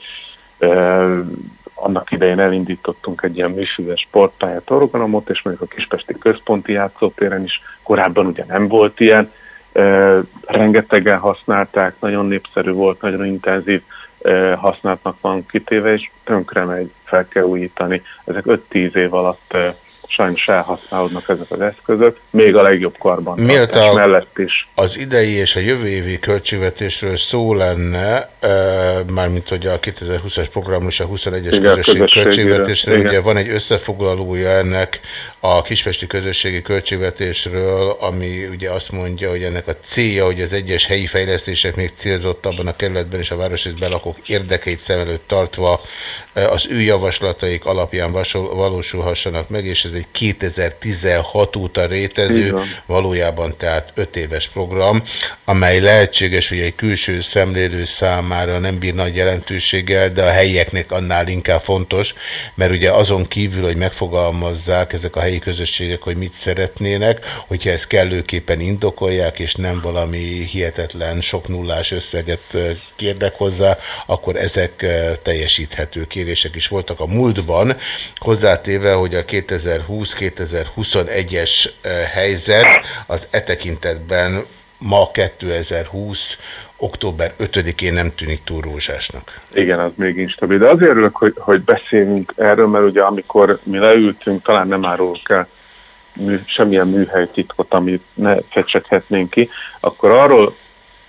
annak idején elindítottunk egy ilyen műfüves sportpályát programot, és mondjuk a Kispesti Központi Játszótéren is korábban ugye nem volt ilyen, e, rengetegen használták, nagyon népszerű volt, nagyon intenzív e, használatnak van kitéve, és tönkre megy, fel kell újítani. Ezek 5-10 év alatt e, sajnos elhasználódnak ezek az eszközök, még a legjobb karban
a, mellett is. Az idei és a jövő évi költségvetésről szó lenne, e, mármint hogy a 2020-as programról és a 21-es közösségi költségvetésről, ugye van egy összefoglalója ennek a kispesti közösségi költségvetésről, ami ugye azt mondja, hogy ennek a célja, hogy az egyes helyi fejlesztések még célzottabban a kerületben és a városrész belakók érdekeit szem előtt tartva az ő javaslataik alapján valósulhassanak meg, és ez egy 2016 óta rétező, valójában tehát 5 éves program, amely lehetséges, hogy egy külső szemlélő számára nem bír nagy jelentőséggel, de a helyieknek annál inkább fontos, mert ugye azon kívül, hogy megfogalmazzák ezek a helyi közösségek, hogy mit szeretnének, hogyha ezt kellőképpen indokolják, és nem valami hihetetlen sok nullás összeget kérdek hozzá, akkor ezek teljesíthetők kérések is voltak a múltban, hozzátéve, hogy a 2020-2021-es helyzet az e tekintetben ma 2020 október 5-én nem tűnik túl rózsásnak.
Igen, az még instabil. De azért örülök, hogy, hogy beszélünk erről, mert ugye amikor mi leültünk, talán nem árulunk el mű, semmilyen műhelytitkot, amit ne fecseghetnénk ki, akkor arról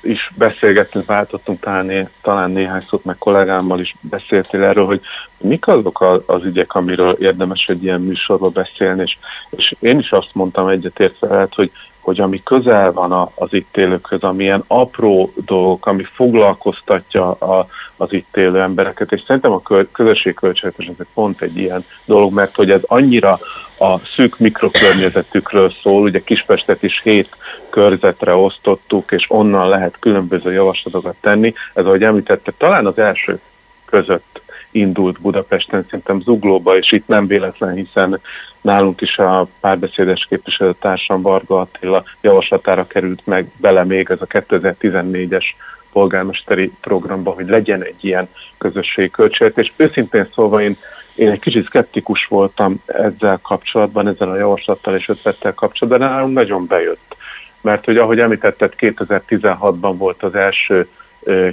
is beszélgettünk, váltottunk talán, né, talán néhány szót, meg kollégámmal is beszéltél erről, hogy mik azok az ügyek, amiről érdemes egy ilyen műsorban beszélni, és, és én is azt mondtam egyetértve, hogy hogy ami közel van az itt élőkhöz, amilyen apró dolgok, ami foglalkoztatja a, az itt élő embereket, és szerintem a közösség költségvetés ez pont egy ilyen dolog, mert hogy ez annyira a szűk mikrokörnyezetükről szól, ugye Kispestet is hét körzetre osztottuk, és onnan lehet különböző javaslatokat tenni. Ez, ahogy említette, talán az első között indult Budapesten, szerintem Zuglóba, és itt nem véletlen, hiszen nálunk is a párbeszédes képviselőtársam Varga Attila javaslatára került meg bele még ez a 2014-es polgármesteri programba, hogy legyen egy ilyen közösségi költséget, és őszintén szólva én, én egy kicsit szkeptikus voltam ezzel kapcsolatban, ezzel a javaslattal és ötlettel kapcsolatban, de nálunk nagyon bejött. Mert hogy ahogy említetted, 2016-ban volt az első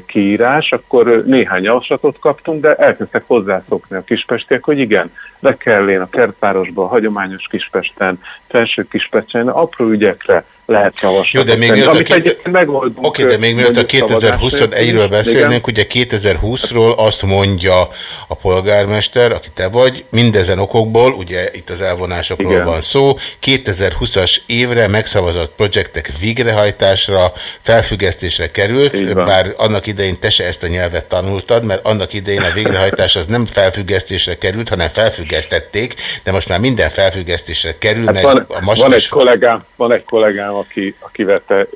kiírás, akkor néhány javaslatot kaptunk, de elkezdtek hozzászokni a kispestiek, hogy igen, le kell én a kertvárosban, a hagyományos Kispesten, felső Kispesten, apró ügyekre lehet javaslatot
Jó, de még tenni, amit két... megoldunk. Oké, de még mielőtt a 2021-ről beszélnénk, ugye 2020-ról azt mondja a polgármester, aki te vagy, mindezen okokból, ugye itt az elvonásokról Igen. van szó, 2020-as évre megszavazott projektek végrehajtásra, felfüggesztésre került, bár annak idején te se ezt a nyelvet tanultad, mert annak idején a végrehajtás az nem felfüggesztésre került, hanem felfüggesztették, de most már minden felfüggesztésre kerül, hát
van, a van egy kollégám, van egy kollégám, aki, akivel te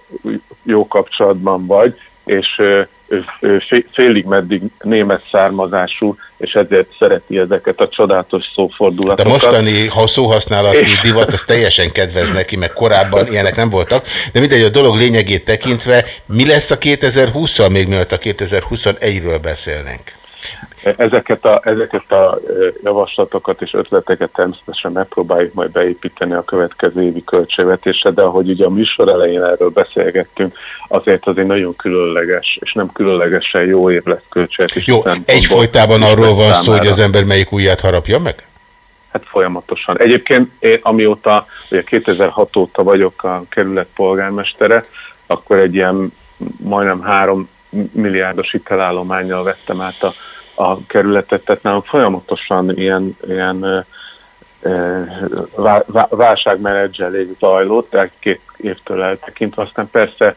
jó kapcsolatban vagy, és ő, ő félig meddig német származású, és ezért szereti ezeket a csodálatos szófordulatokat.
De mostani ha szóhasználati divat, az teljesen kedvez neki, meg korábban ilyenek nem voltak. De mindegy, a dolog lényegét tekintve, mi lesz a 2020-szal, még mielőtt a 2021-ről beszélnénk?
Ezeket a, ezeket a javaslatokat és ötleteket természetesen megpróbáljuk majd beépíteni a következő évi költségvetésre, de ahogy ugye a műsor elején erről beszélgettünk, azért az egy nagyon különleges, és nem különlegesen jó év lesz költségvetés.
Jó, egyfolytában arról van szó, hogy az ember melyik ujját harapja meg?
Hát folyamatosan. Egyébként én, amióta, ugye 2006 óta vagyok a kerület polgármestere, akkor egy ilyen majdnem három milliárdos hitelállományjal vettem át a, a kerületet, tehát nálam folyamatosan ilyen, ilyen válságmenedzselés zajlott, tehát két évtől eltekintve, aztán persze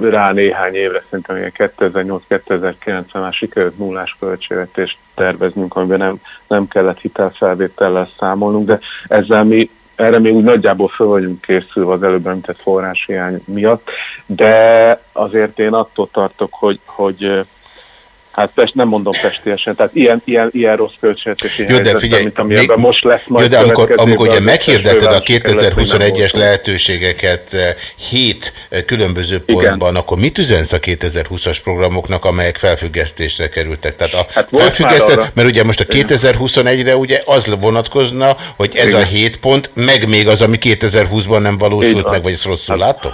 rá néhány évre, szerintem ilyen 2008-2009 már sikerült nullás költségvetést terveznünk, amiben nem, nem kellett hitelfelvétellel számolnunk, de ezzel mi erre még úgy nagyjából föl vagyunk készülve az előbb említett forráshiány miatt, de azért én attól tartok, hogy, hogy Hát Pest, nem mondom pestiesen, tehát ilyen, ilyen, ilyen rossz költségvetési
Jó, de figyelj, mint amiben most lesz majd jó, de amikor, amikor ugye meghirdetted a 2021-es lehetőségeket eh, hét eh, különböző pontban, Igen. akkor mit üzensz a 2020-as programoknak, amelyek felfüggesztésre kerültek? Tehát a hát felfüggesztett, mert ugye most a 2021-re ugye az vonatkozna, hogy ez Igen. a hét pont, meg még az, ami 2020-ban nem valósult meg, vagy ezt rosszul hát, látom?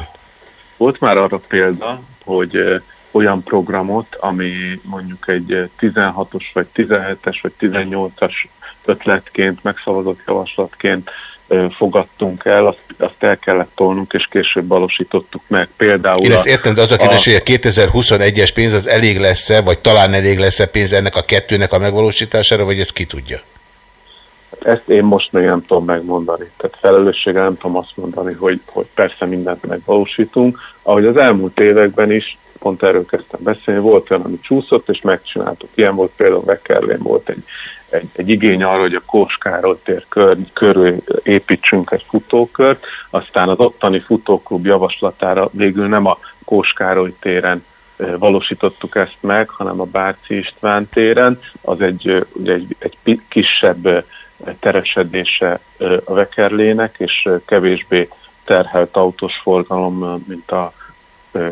Volt már arra példa, hogy eh, olyan programot, ami mondjuk egy 16-os, vagy 17-es, vagy 18-as ötletként, megszavazott javaslatként fogadtunk el, azt, azt el kellett tolnunk, és később valósítottuk meg. Például
Én ezt értem, de az a kérdés, a... hogy a 2021-es pénz az elég lesz-e, vagy talán elég lesz-e pénz ennek a kettőnek a megvalósítására, vagy ezt ki tudja?
Ezt én most még nem tudom megmondani. Tehát felelősséggel nem tudom azt mondani, hogy, hogy persze mindent megvalósítunk. Ahogy az elmúlt években is pont erről kezdtem beszélni, volt olyan, ami csúszott, és megcsináltuk. Ilyen volt például Vekerlén volt egy, egy, egy igény arra, hogy a Kóskároly tér kör, körül építsünk egy futókört, aztán az ottani futóklub javaslatára végül nem a Kóskároly téren valósítottuk ezt meg, hanem a Bárci István téren, az egy, ugye egy, egy kisebb teresedése a Vekerlének, és kevésbé terhelt autós forgalom, mint a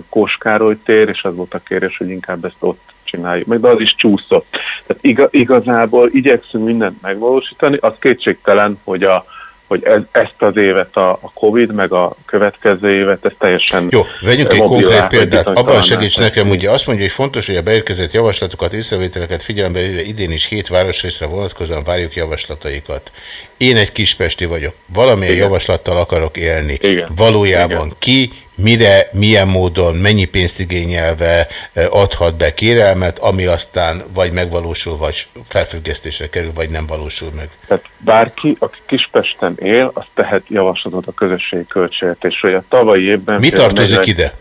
Kóskároly tér, és az volt a kérés, hogy inkább ezt ott csináljuk meg, de az is csúszott. Tehát igazából igyekszünk mindent megvalósítani, az kétségtelen, hogy a, hogy ez, ezt az évet a, a Covid, meg a következő évet, ez teljesen
Jó, vegyünk egy konkrét példát. Abban segíts nekem, ugye azt mondja, hogy fontos, hogy a beérkezett javaslatokat, észrevételeket figyelembe véve idén is hét városrészre vonatkozóan várjuk javaslataikat. Én egy kispesti vagyok, valamilyen Igen. javaslattal akarok élni. Igen. Valójában Igen. ki, mire, milyen módon, mennyi pénzt igényelve adhat be kérelmet, ami aztán vagy megvalósul, vagy felfüggesztésre kerül, vagy nem valósul meg.
Tehát bárki, aki Kispesten él, az tehet javaslatot a közösségi költségvetésre. A tavalyi évben...
Mi tartozik 40, ide?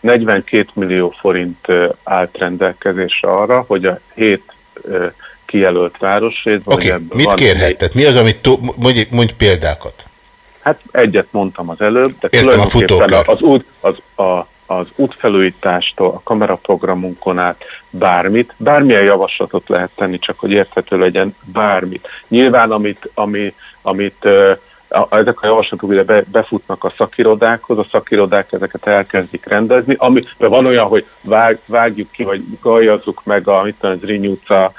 42 millió forint állt rendelkezésre arra, hogy a hét eh, kijelölt városrészben...
Oké, okay. mit kérhet? Tehát mi az, amit mondj, mondj példákat?
Hát egyet mondtam az előbb, de
Értem a futókör.
az, út, az, a, az útfelújítástól, a kameraprogramunkon át bármit, bármilyen javaslatot lehet tenni, csak hogy érthető legyen bármit. Nyilván, amit, ami, amit a, ezek a javaslatok ugye be, befutnak a szakirodákhoz, a szakirodák ezeket elkezdik rendezni, ami, de van olyan, hogy vág, vágjuk ki, vagy gajazzuk meg a, mit tudom, Zrínyi utca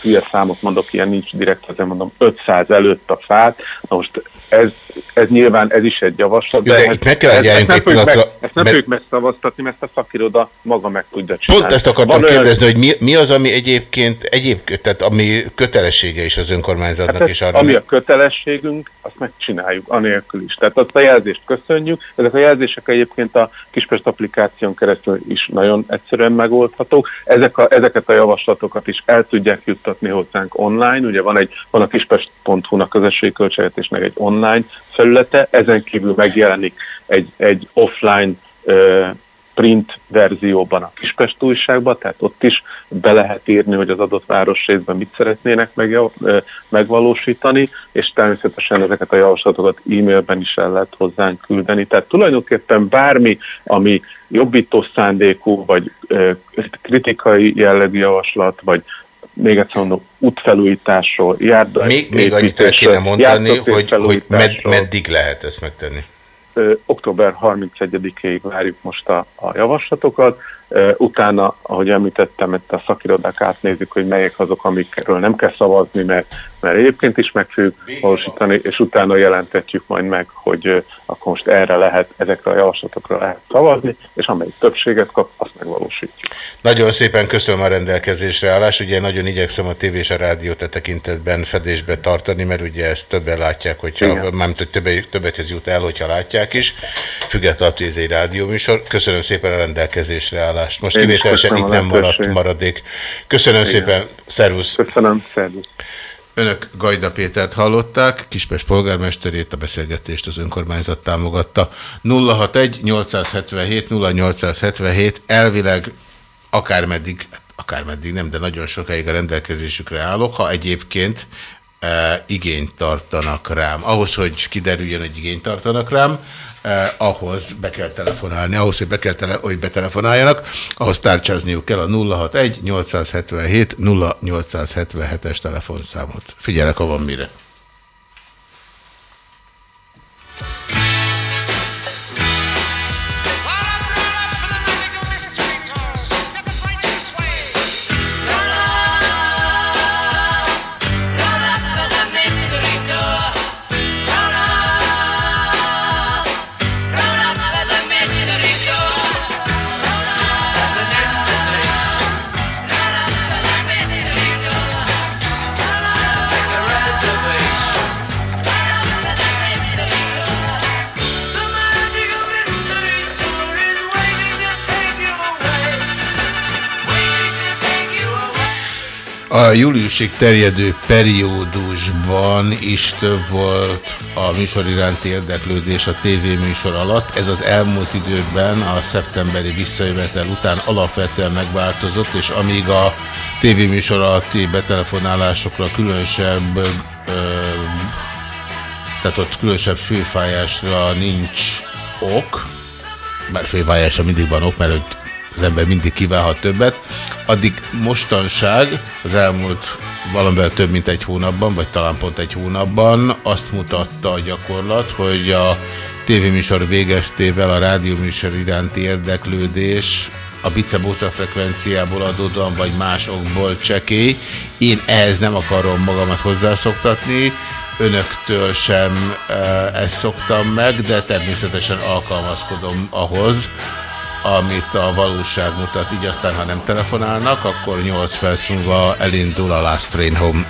hülye számot mondok, ilyen nincs direkt, azért mondom 500 előtt a fát, na most ez, ez nyilván ez is egy javaslat.
De, de itt meg kell ezt, ezt nem,
pillanatra, meg, ezt nem mert... fogjuk megszavaztatni, mert ezt a szakiroda maga meg tudja csinálni.
Pont ezt akartam Van kérdezni, olyan... hogy mi, mi az, ami egyébként egyéb, tehát ami kötelessége is az önkormányzatnak hát
is arra. Ami a kötelességünk, azt megcsináljuk, anélkül is. Tehát azt a jelzést köszönjük. Ezek a jelzések egyébként a Kispest applikáción keresztül is nagyon egyszerűen megoldhatók. Ezek a, ezeket a javaslatokat is el tudják juttatni hozzánk online. Ugye van, egy, van a kispest.hu-nak közösségi költségvetésnek egy online felülete, ezen kívül megjelenik egy, egy offline print verzióban a Kispest újságban, tehát ott is be lehet írni, hogy az adott városrészben mit szeretnének meg, megvalósítani, és természetesen ezeket a javaslatokat e-mailben is el lehet hozzánk küldeni. Tehát tulajdonképpen bármi, ami jobbító szándékú, vagy kritikai jellegű javaslat, vagy még egyszer mondom, útfelújításról, járda
Még, még annyit el kéne mondani, hogy, hogy med, meddig lehet ezt megtenni?
Ö, október 31-ig várjuk most a, a javaslatokat. Utána, ahogy említettem, itt a szakirodák átnézik, hogy melyek azok, amikről nem kell szavazni, mert, mert egyébként is meg fogjuk valósítani, és utána jelentetjük majd meg, hogy akkor most erre lehet, ezekre a javaslatokra lehet szavazni, és amelyik többséget kap, azt megvalósítjuk.
Nagyon szépen köszönöm a rendelkezésre állás. Ugye nagyon igyekszem a tévé és a rádiót e tekintetben fedésbe tartani, mert ugye ezt többen látják, hogyha, mármint, hogy többe, többekhez jut el, hogyha látják is. Függetlenül, hogy ez egy rádióműsor. Köszönöm szépen a rendelkezésre állást. Most Én kivételesen itt nem maradt maradék. Köszönöm Igen. szépen, szervusz!
Köszönöm, szervusz!
Önök Gajda Pétert hallották, Kispest polgármesterét, a beszélgetést az önkormányzat támogatta. 061 877 0877 elvileg akármeddig, akármeddig nem, de nagyon sokáig a rendelkezésükre állok, ha egyébként e, igényt tartanak rám. Ahhoz, hogy kiderüljön, hogy igényt tartanak rám, eh, ahhoz be kell telefonálni, ahhoz, hogy, be kell tele, hogy betelefonáljanak, ahhoz tárcsázniuk kell a 061 877 0877-es telefonszámot. Figyelek, ha van mire. A júliusig terjedő periódusban is több volt a műsor iránti érdeklődés a tévéműsor alatt. Ez az elmúlt időkben a szeptemberi visszajövetel után alapvetően megváltozott, és amíg a tévéműsor alatti betelefonálásokra különösebb, ö, tehát ott különösebb főfájásra nincs ok, bár főfájásra mindig van ok, mert az ember mindig kívánhat többet, addig mostanság az elmúlt valamivel több mint egy hónapban, vagy talán pont egy hónapban azt mutatta a gyakorlat, hogy a tévéműsor végeztével a rádióműsor iránti érdeklődés a bicebóca frekvenciából adódóan, vagy más okból csekély. Én ehhez nem akarom magamat hozzászoktatni, önöktől sem e, ezt szoktam meg, de természetesen alkalmazkodom ahhoz, amit a valóság mutat. Így aztán, ha nem telefonálnak, akkor 8 perc múlva elindul a Last Train Home.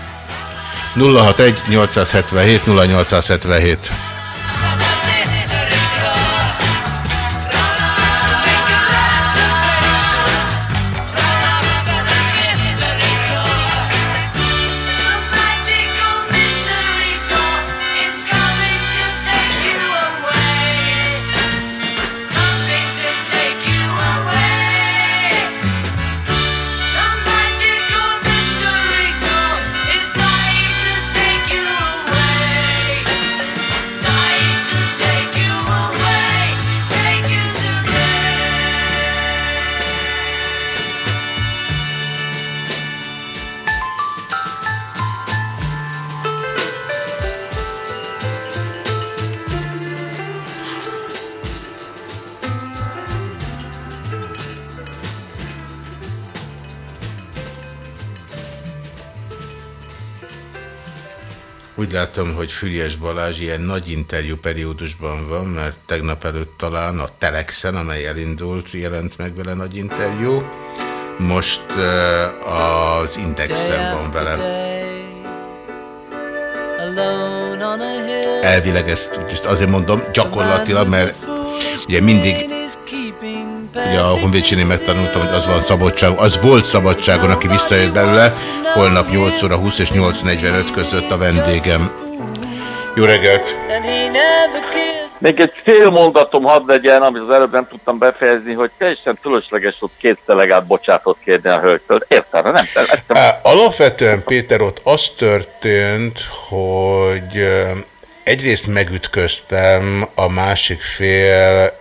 061 877 0877 Úgy látom, hogy Füriás Balázs ilyen nagy interjú periódusban van, mert tegnap előtt talán a Telexen, amely elindult, jelent meg vele nagy interjú. Most uh, az Indexen van vele. Elvileg ezt, ezt azért mondom gyakorlatilag, mert ugye mindig ugye a Honvédségnél megtanultam, hogy az van szabadság, az volt szabadságon, aki visszajött belőle, holnap 8 óra 20 és 8.45 között a vendégem. Jó reggelt!
Még egy fél mondatom hadd legyen, amit az előbb nem tudtam befejezni, hogy teljesen fölösleges ott két delegát bocsátott kérni a hölgytől. Értem, nem?
Értem. Alapvetően Péter ott az történt, hogy egyrészt megütköztem a másik fél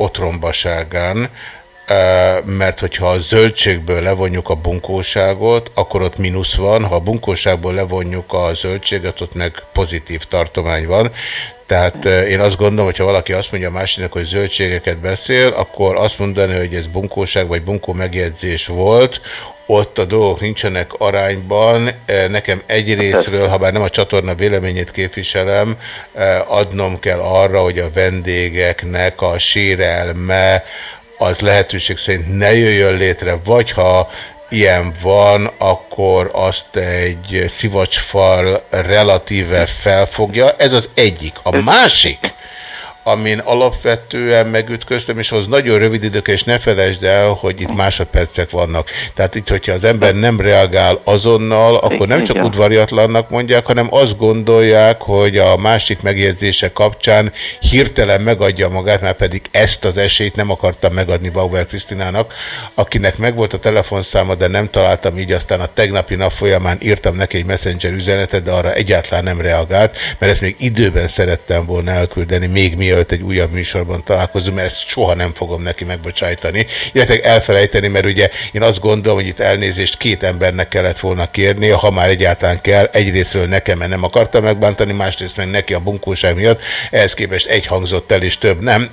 otrombaságán, mert hogyha a zöldségből levonjuk a bunkóságot, akkor ott mínusz van, ha a bunkóságból levonjuk a zöldséget, ott meg pozitív tartomány van. Tehát én azt gondolom, hogy ha valaki azt mondja a másiknak, hogy zöldségeket beszél, akkor azt mondani, hogy ez bunkóság vagy bunkó megjegyzés volt, ott a dolgok nincsenek arányban. Nekem egyrésztről, ha bár nem a csatorna véleményét képviselem, adnom kell arra, hogy a vendégeknek a sérelme az lehetőség szerint ne jöjjön létre, vagy ha ilyen van, akkor azt egy szivacsfal relatíve felfogja. Ez az egyik. A másik, amin alapvetően megütköztem, és az nagyon rövid idők, és ne felejtsd el, hogy itt másodpercek vannak. Tehát itt, hogyha az ember nem reagál azonnal, akkor nem csak udvariatlannak mondják, hanem azt gondolják, hogy a másik megjegyzése kapcsán hirtelen megadja magát, mert pedig ezt az esélyt nem akartam megadni Bauer Krisztinának, akinek megvolt a telefonszáma, de nem találtam így, aztán a tegnapi nap folyamán írtam neki egy messenger üzenetet, de arra egyáltalán nem reagált, mert ezt még időben szerettem volna elküldeni, még mi mielőtt egy újabb műsorban találkozunk, mert ezt soha nem fogom neki megbocsájtani, illetve elfelejteni, mert ugye én azt gondolom, hogy itt elnézést két embernek kellett volna kérni, ha már egyáltalán kell, egyrésztről nekem, mert nem akarta megbántani, másrészt meg neki a bunkóság miatt, ehhez képest egy hangzott el, és több nem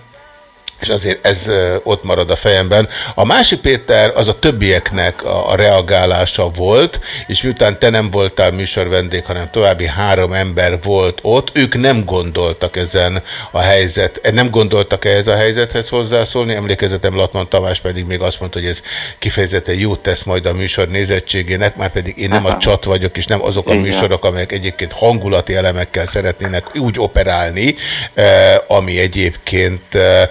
és azért ez ott marad a fejemben. A másik Péter az a többieknek a, reagálása volt, és miután te nem voltál műsorvendég, hanem további három ember volt ott, ők nem gondoltak ezen a helyzet, eh, nem gondoltak ehhez a helyzethez hozzászólni, emlékezetem Latman Tamás pedig még azt mondta, hogy ez kifejezetten jót tesz majd a műsor nézettségének, már pedig én nem a csat vagyok, és nem azok a műsorok, amelyek egyébként hangulati elemekkel szeretnének úgy operálni, eh, ami egyébként eh,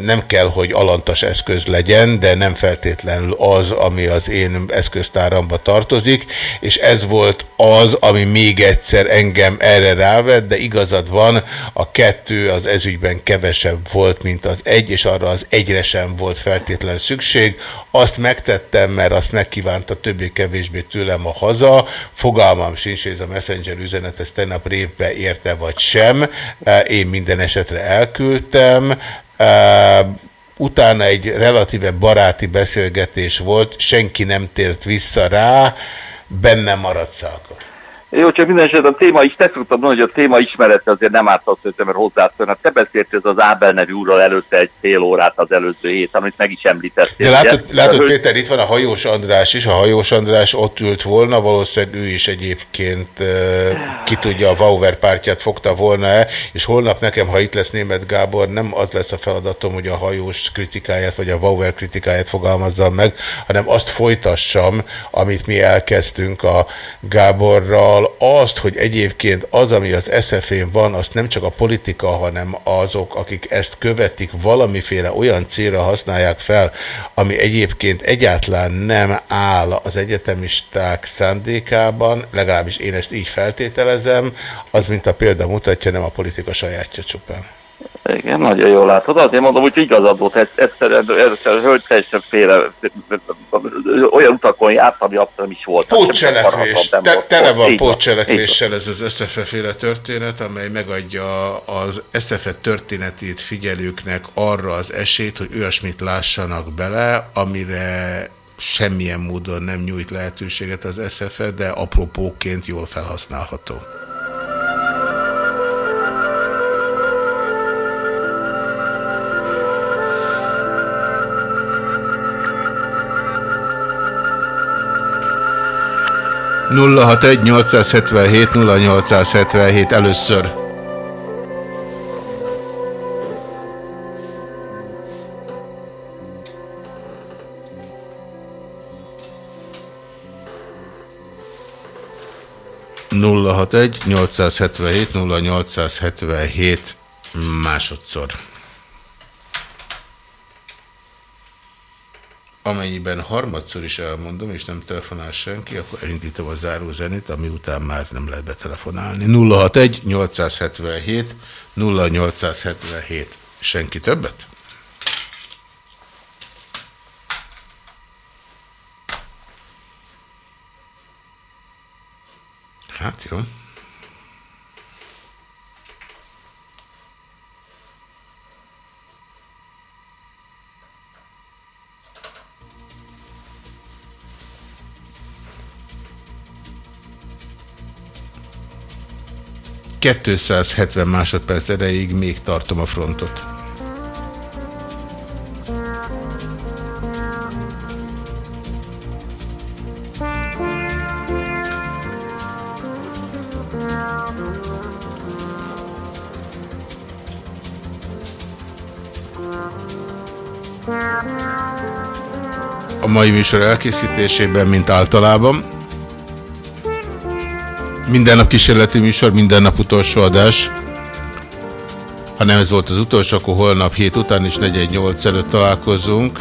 nem kell, hogy alantas eszköz legyen, de nem feltétlenül az, ami az én eszköztáramba tartozik, és ez volt az, ami még egyszer engem erre rávett, de igazad van, a kettő az ezügyben kevesebb volt, mint az egy, és arra az egyre sem volt feltétlen szükség. Azt megtettem, mert azt megkívánta többé-kevésbé tőlem a haza, fogalmam sincs, ez a messenger üzenet ezt tegnap révbe érte vagy sem, én minden esetre elküldtem, utána egy relatíve baráti beszélgetés volt, senki nem tért vissza rá, benne maradt szákor.
Jó, csak minden esetben a téma is, te szoktam hogy a téma ismerete azért nem árt azt, hogy mert hozzászólna. Te beszéltél az Ábel nevű úrral előtte egy fél órát az előző hét, amit meg is említettél.
De látod, látod Péter, itt van a Hajós András is, a Hajós András ott ült volna, valószínűleg ő is egyébként ki tudja, a Vauver pártját fogta volna-e, és holnap nekem, ha itt lesz német Gábor, nem az lesz a feladatom, hogy a Hajós kritikáját, vagy a Vauver kritikáját fogalmazzam meg, hanem azt folytassam, amit mi elkezdtünk a Gáborral, Szóval azt, hogy egyébként az, ami az SZF-én van, azt nem csak a politika, hanem azok, akik ezt követik, valamiféle olyan célra használják fel, ami egyébként egyáltalán nem áll az egyetemisták szándékában, legalábbis én ezt így feltételezem, az, mint a példa mutatja, nem a politika sajátja csupán.
Igen, nagyon jól látod. Azért mondom, hogy igazad volt, egyszerűen, egyszerűen hölgy teljesen félre, olyan utakon járt, ami abszolút is volt.
Pótcselekvés, te, tele van pótcselekvéssel ez az SZFE féle történet, amely megadja az SZFE történetét figyelőknek arra az esélyt, hogy olyasmit lássanak bele, amire semmilyen módon nem nyújt lehetőséget az SZFE, de apropóként jól felhasználható. 061 877 0877 először. nulla hat egy 877 0877 másodszor. Amennyiben harmadszor is elmondom, és nem telefonál senki, akkor elindítom a zárózenét, ami után már nem lehet betelefonálni. 061 877 0877. Senki többet? Hát jó. 270 másodperc erejéig még tartom a frontot. A mai műsor elkészítésében, mint általában. Minden nap kísérleti műsor, minden nap utolsó adás. Ha nem ez volt az utolsó, akkor holnap hét után is 418 előtt találkozunk.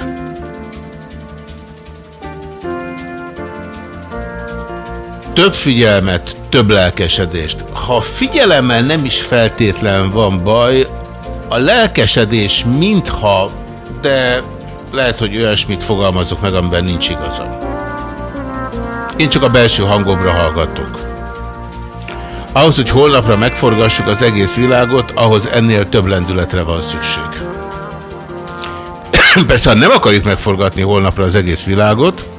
Több figyelmet, több lelkesedést. Ha figyelemmel nem is feltétlen van baj, a lelkesedés mintha, de lehet, hogy olyasmit fogalmazok meg, amiben nincs igazam. Én csak a belső hangomra hallgatok. Ahhoz, hogy holnapra megforgassuk az egész világot, ahhoz ennél több lendületre van szükség. Persze, ha nem akarjuk megforgatni holnapra az egész világot,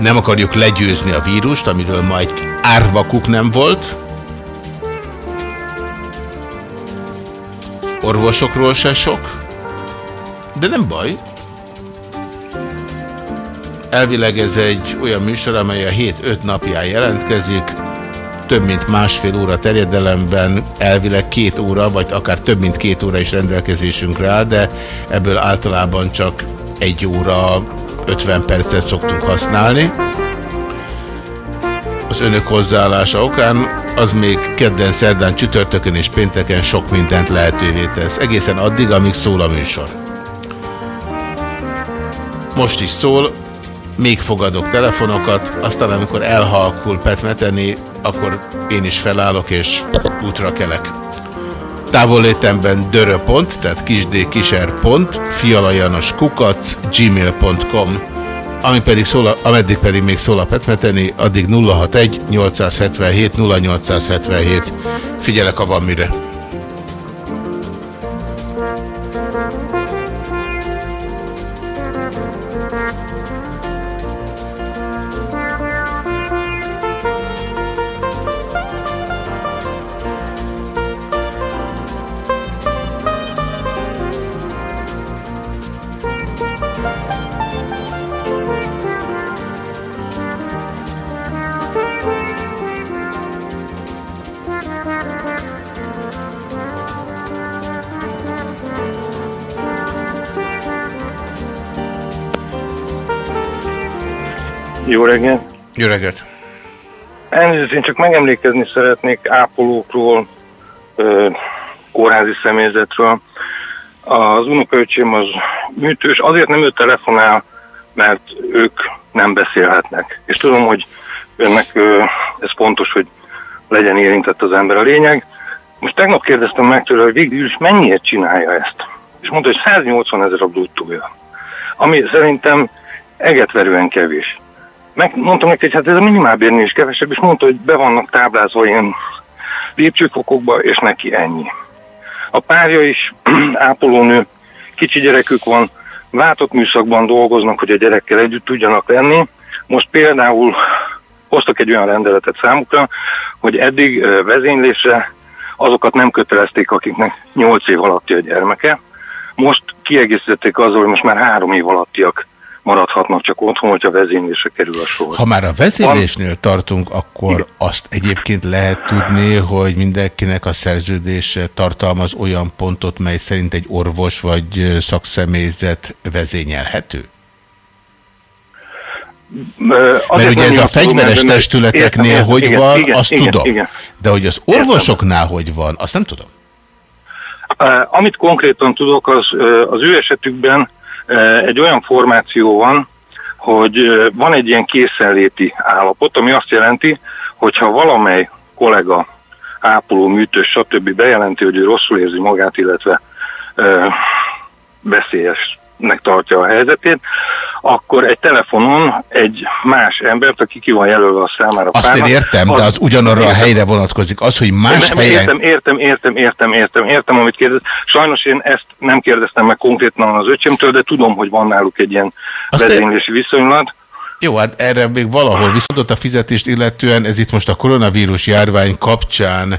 nem akarjuk legyőzni a vírust, amiről ma egy árvakuk nem volt, orvosokról se sok, de nem baj. Elvileg ez egy olyan műsor, amely a hét öt napján jelentkezik, több mint másfél óra terjedelemben, elvileg két óra, vagy akár több mint két óra is rendelkezésünkre áll, de ebből általában csak egy óra 50 percet szoktunk használni. Az önök hozzáállása okán az még kedden, szerdán, csütörtökön és pénteken sok mindent lehetővé tesz. Egészen addig, amíg szól a műsor. Most is szól, még fogadok telefonokat, aztán amikor elhalkul petmeteni, akkor én is felállok és útra kelek. Távollétemben dörö.pont, tehát kisdkiser.pont, fialajanos kukac, gmail.com, ami pedig szól, ameddig pedig még szól a petmeteni, addig 061 877 0877. Figyelek, ha van mire.
Jó reggelt! Elnézést, én csak megemlékezni szeretnék ápolókról, kórházi személyzetről. Az unokaöcsém az műtős, azért nem ő telefonál, mert ők nem beszélhetnek. És tudom, hogy önnek ez fontos, hogy legyen érintett az ember a lényeg. Most tegnap kérdeztem meg tőle, hogy végül is mennyiért csinálja ezt. És mondta, hogy 180 ezer a bruttója. Ami szerintem egetverően kevés. Megmondtam neki, hogy hát ez a minimálbérnél is kevesebb, és mondta, hogy be vannak táblázva ilyen lépcsőfokokba, és neki ennyi. A párja is ápolónő, kicsi gyerekük van, váltott műszakban dolgoznak, hogy a gyerekkel együtt tudjanak lenni. Most például hoztak egy olyan rendeletet számukra, hogy eddig vezénylésre azokat nem kötelezték, akiknek 8 év alatti a gyermeke. Most kiegészítették azzal, hogy most már három év alattiak maradhatnak csak otthon, hogyha vezénylésre kerül a sor.
Ha már a vezénylésnél tartunk, akkor Igen. azt egyébként lehet tudni, hogy mindenkinek a szerződése tartalmaz olyan pontot, mely szerint egy orvos vagy szakszemélyzet vezényelhető? Azért Mert ugye ez a fegyveres tudom, testületeknél értem, hogy igen, van, igen, azt igen, tudom. Igen. De hogy az orvosoknál értem. hogy van, azt nem tudom.
Amit konkrétan tudok, az, az ő esetükben egy olyan formáció van, hogy van egy ilyen készenléti állapot, ami azt jelenti, hogyha valamely kollega, ápoló, műtős, stb. bejelenti, hogy ő rosszul érzi magát, illetve ö, veszélyesnek tartja a helyzetét, akkor egy telefonon egy más embert, aki ki van jelölve a számára.
Azt én értem, az, de az ugyanarra a helyre vonatkozik. Az, hogy más
nem,
helyen...
Értem, értem, értem, értem, értem, értem, amit kérdez. Sajnos én ezt nem kérdeztem meg konkrétan az öcsémtől, de tudom, hogy van náluk egy ilyen vezénylési viszonylat.
Jó, hát erre még valahol viszont a fizetést illetően, ez itt most a koronavírus járvány kapcsán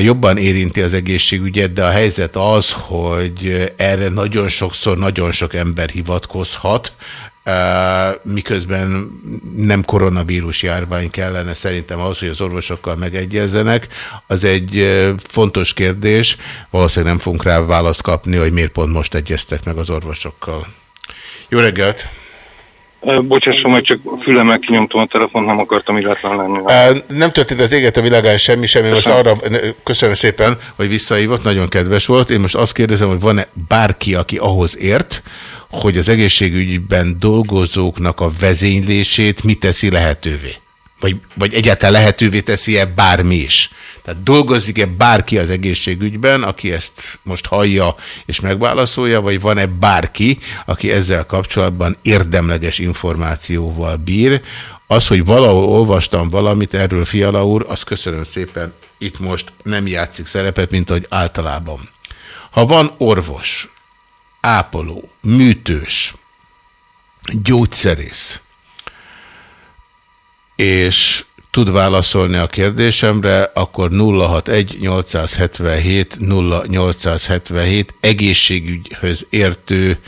jobban érinti az egészségügyet, de a helyzet az, hogy erre nagyon sokszor nagyon sok ember hivatkozhat, miközben nem koronavírus járvány kellene szerintem ahhoz, hogy az orvosokkal megegyezzenek. Az egy fontos kérdés, valószínűleg nem fogunk rá választ kapni, hogy miért pont most egyeztek meg az orvosokkal. Jó reggelt!
Bocsásson meg, csak fülemmel kinyomtam a telefont, nem akartam illetlen lenni.
Nem történt az éget a világán semmi, semmi. Most arra köszönöm szépen, hogy visszaívott, nagyon kedves volt. Én most azt kérdezem, hogy van-e bárki, aki ahhoz ért, hogy az egészségügyben dolgozóknak a vezénylését mi teszi lehetővé? Vagy, vagy egyáltalán lehetővé teszi-e bármi is? Tehát dolgozik-e bárki az egészségügyben, aki ezt most hallja és megválaszolja, vagy van-e bárki, aki ezzel kapcsolatban érdemleges információval bír? Az, hogy valahol olvastam valamit erről, Fiala úr, azt köszönöm szépen, itt most nem játszik szerepet, mint ahogy általában. Ha van orvos, ápoló, műtős, gyógyszerész, és tud válaszolni a kérdésemre, akkor 061-877 0877 egészségügyhöz értő,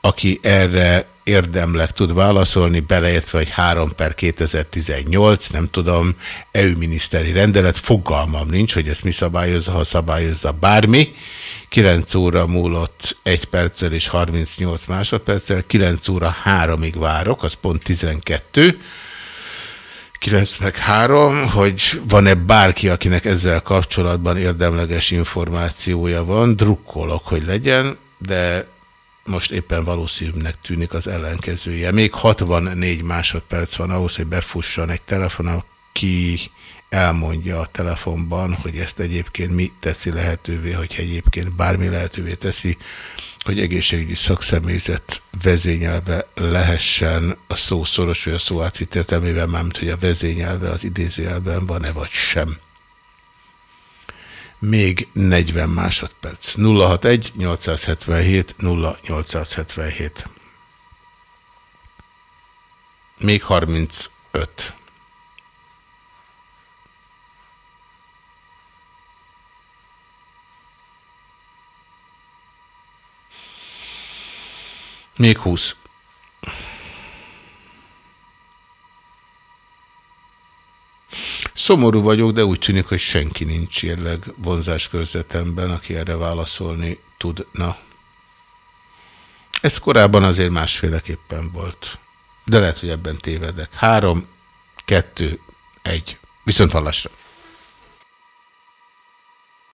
aki erre érdemleg tud válaszolni, beleértve, hogy 3 per 2018, nem tudom, EU miniszteri rendelet, fogalmam nincs, hogy ezt mi szabályozza, ha szabályozza bármi. 9 óra múlott 1 perccel és 38 másodperccel, 9 óra 3-ig várok, az pont 12. 9 meg 3, hogy van-e bárki, akinek ezzel kapcsolatban érdemleges információja van, drukkolok, hogy legyen, de most éppen valószínűnek tűnik az ellenkezője. Még 64 másodperc van ahhoz, hogy befusson egy telefon, aki elmondja a telefonban, hogy ezt egyébként mi teszi lehetővé, hogy egyébként bármi lehetővé teszi, hogy egészségügyi szakszemélyzet vezényelve lehessen a szó szoros vagy a szó átvitt értelmében, mármint hogy a vezényelve az idézőjelben van-e vagy sem. Még 40 másodperc. 061 877 0877. Még 35. Még 20. Szomorú vagyok, de úgy tűnik, hogy senki nincs jelleg vonzáskörzetemben, aki erre válaszolni tudna. Ez korábban azért másféleképpen volt. De lehet, hogy ebben tévedek. Három, kettő, egy. Viszont hallásra.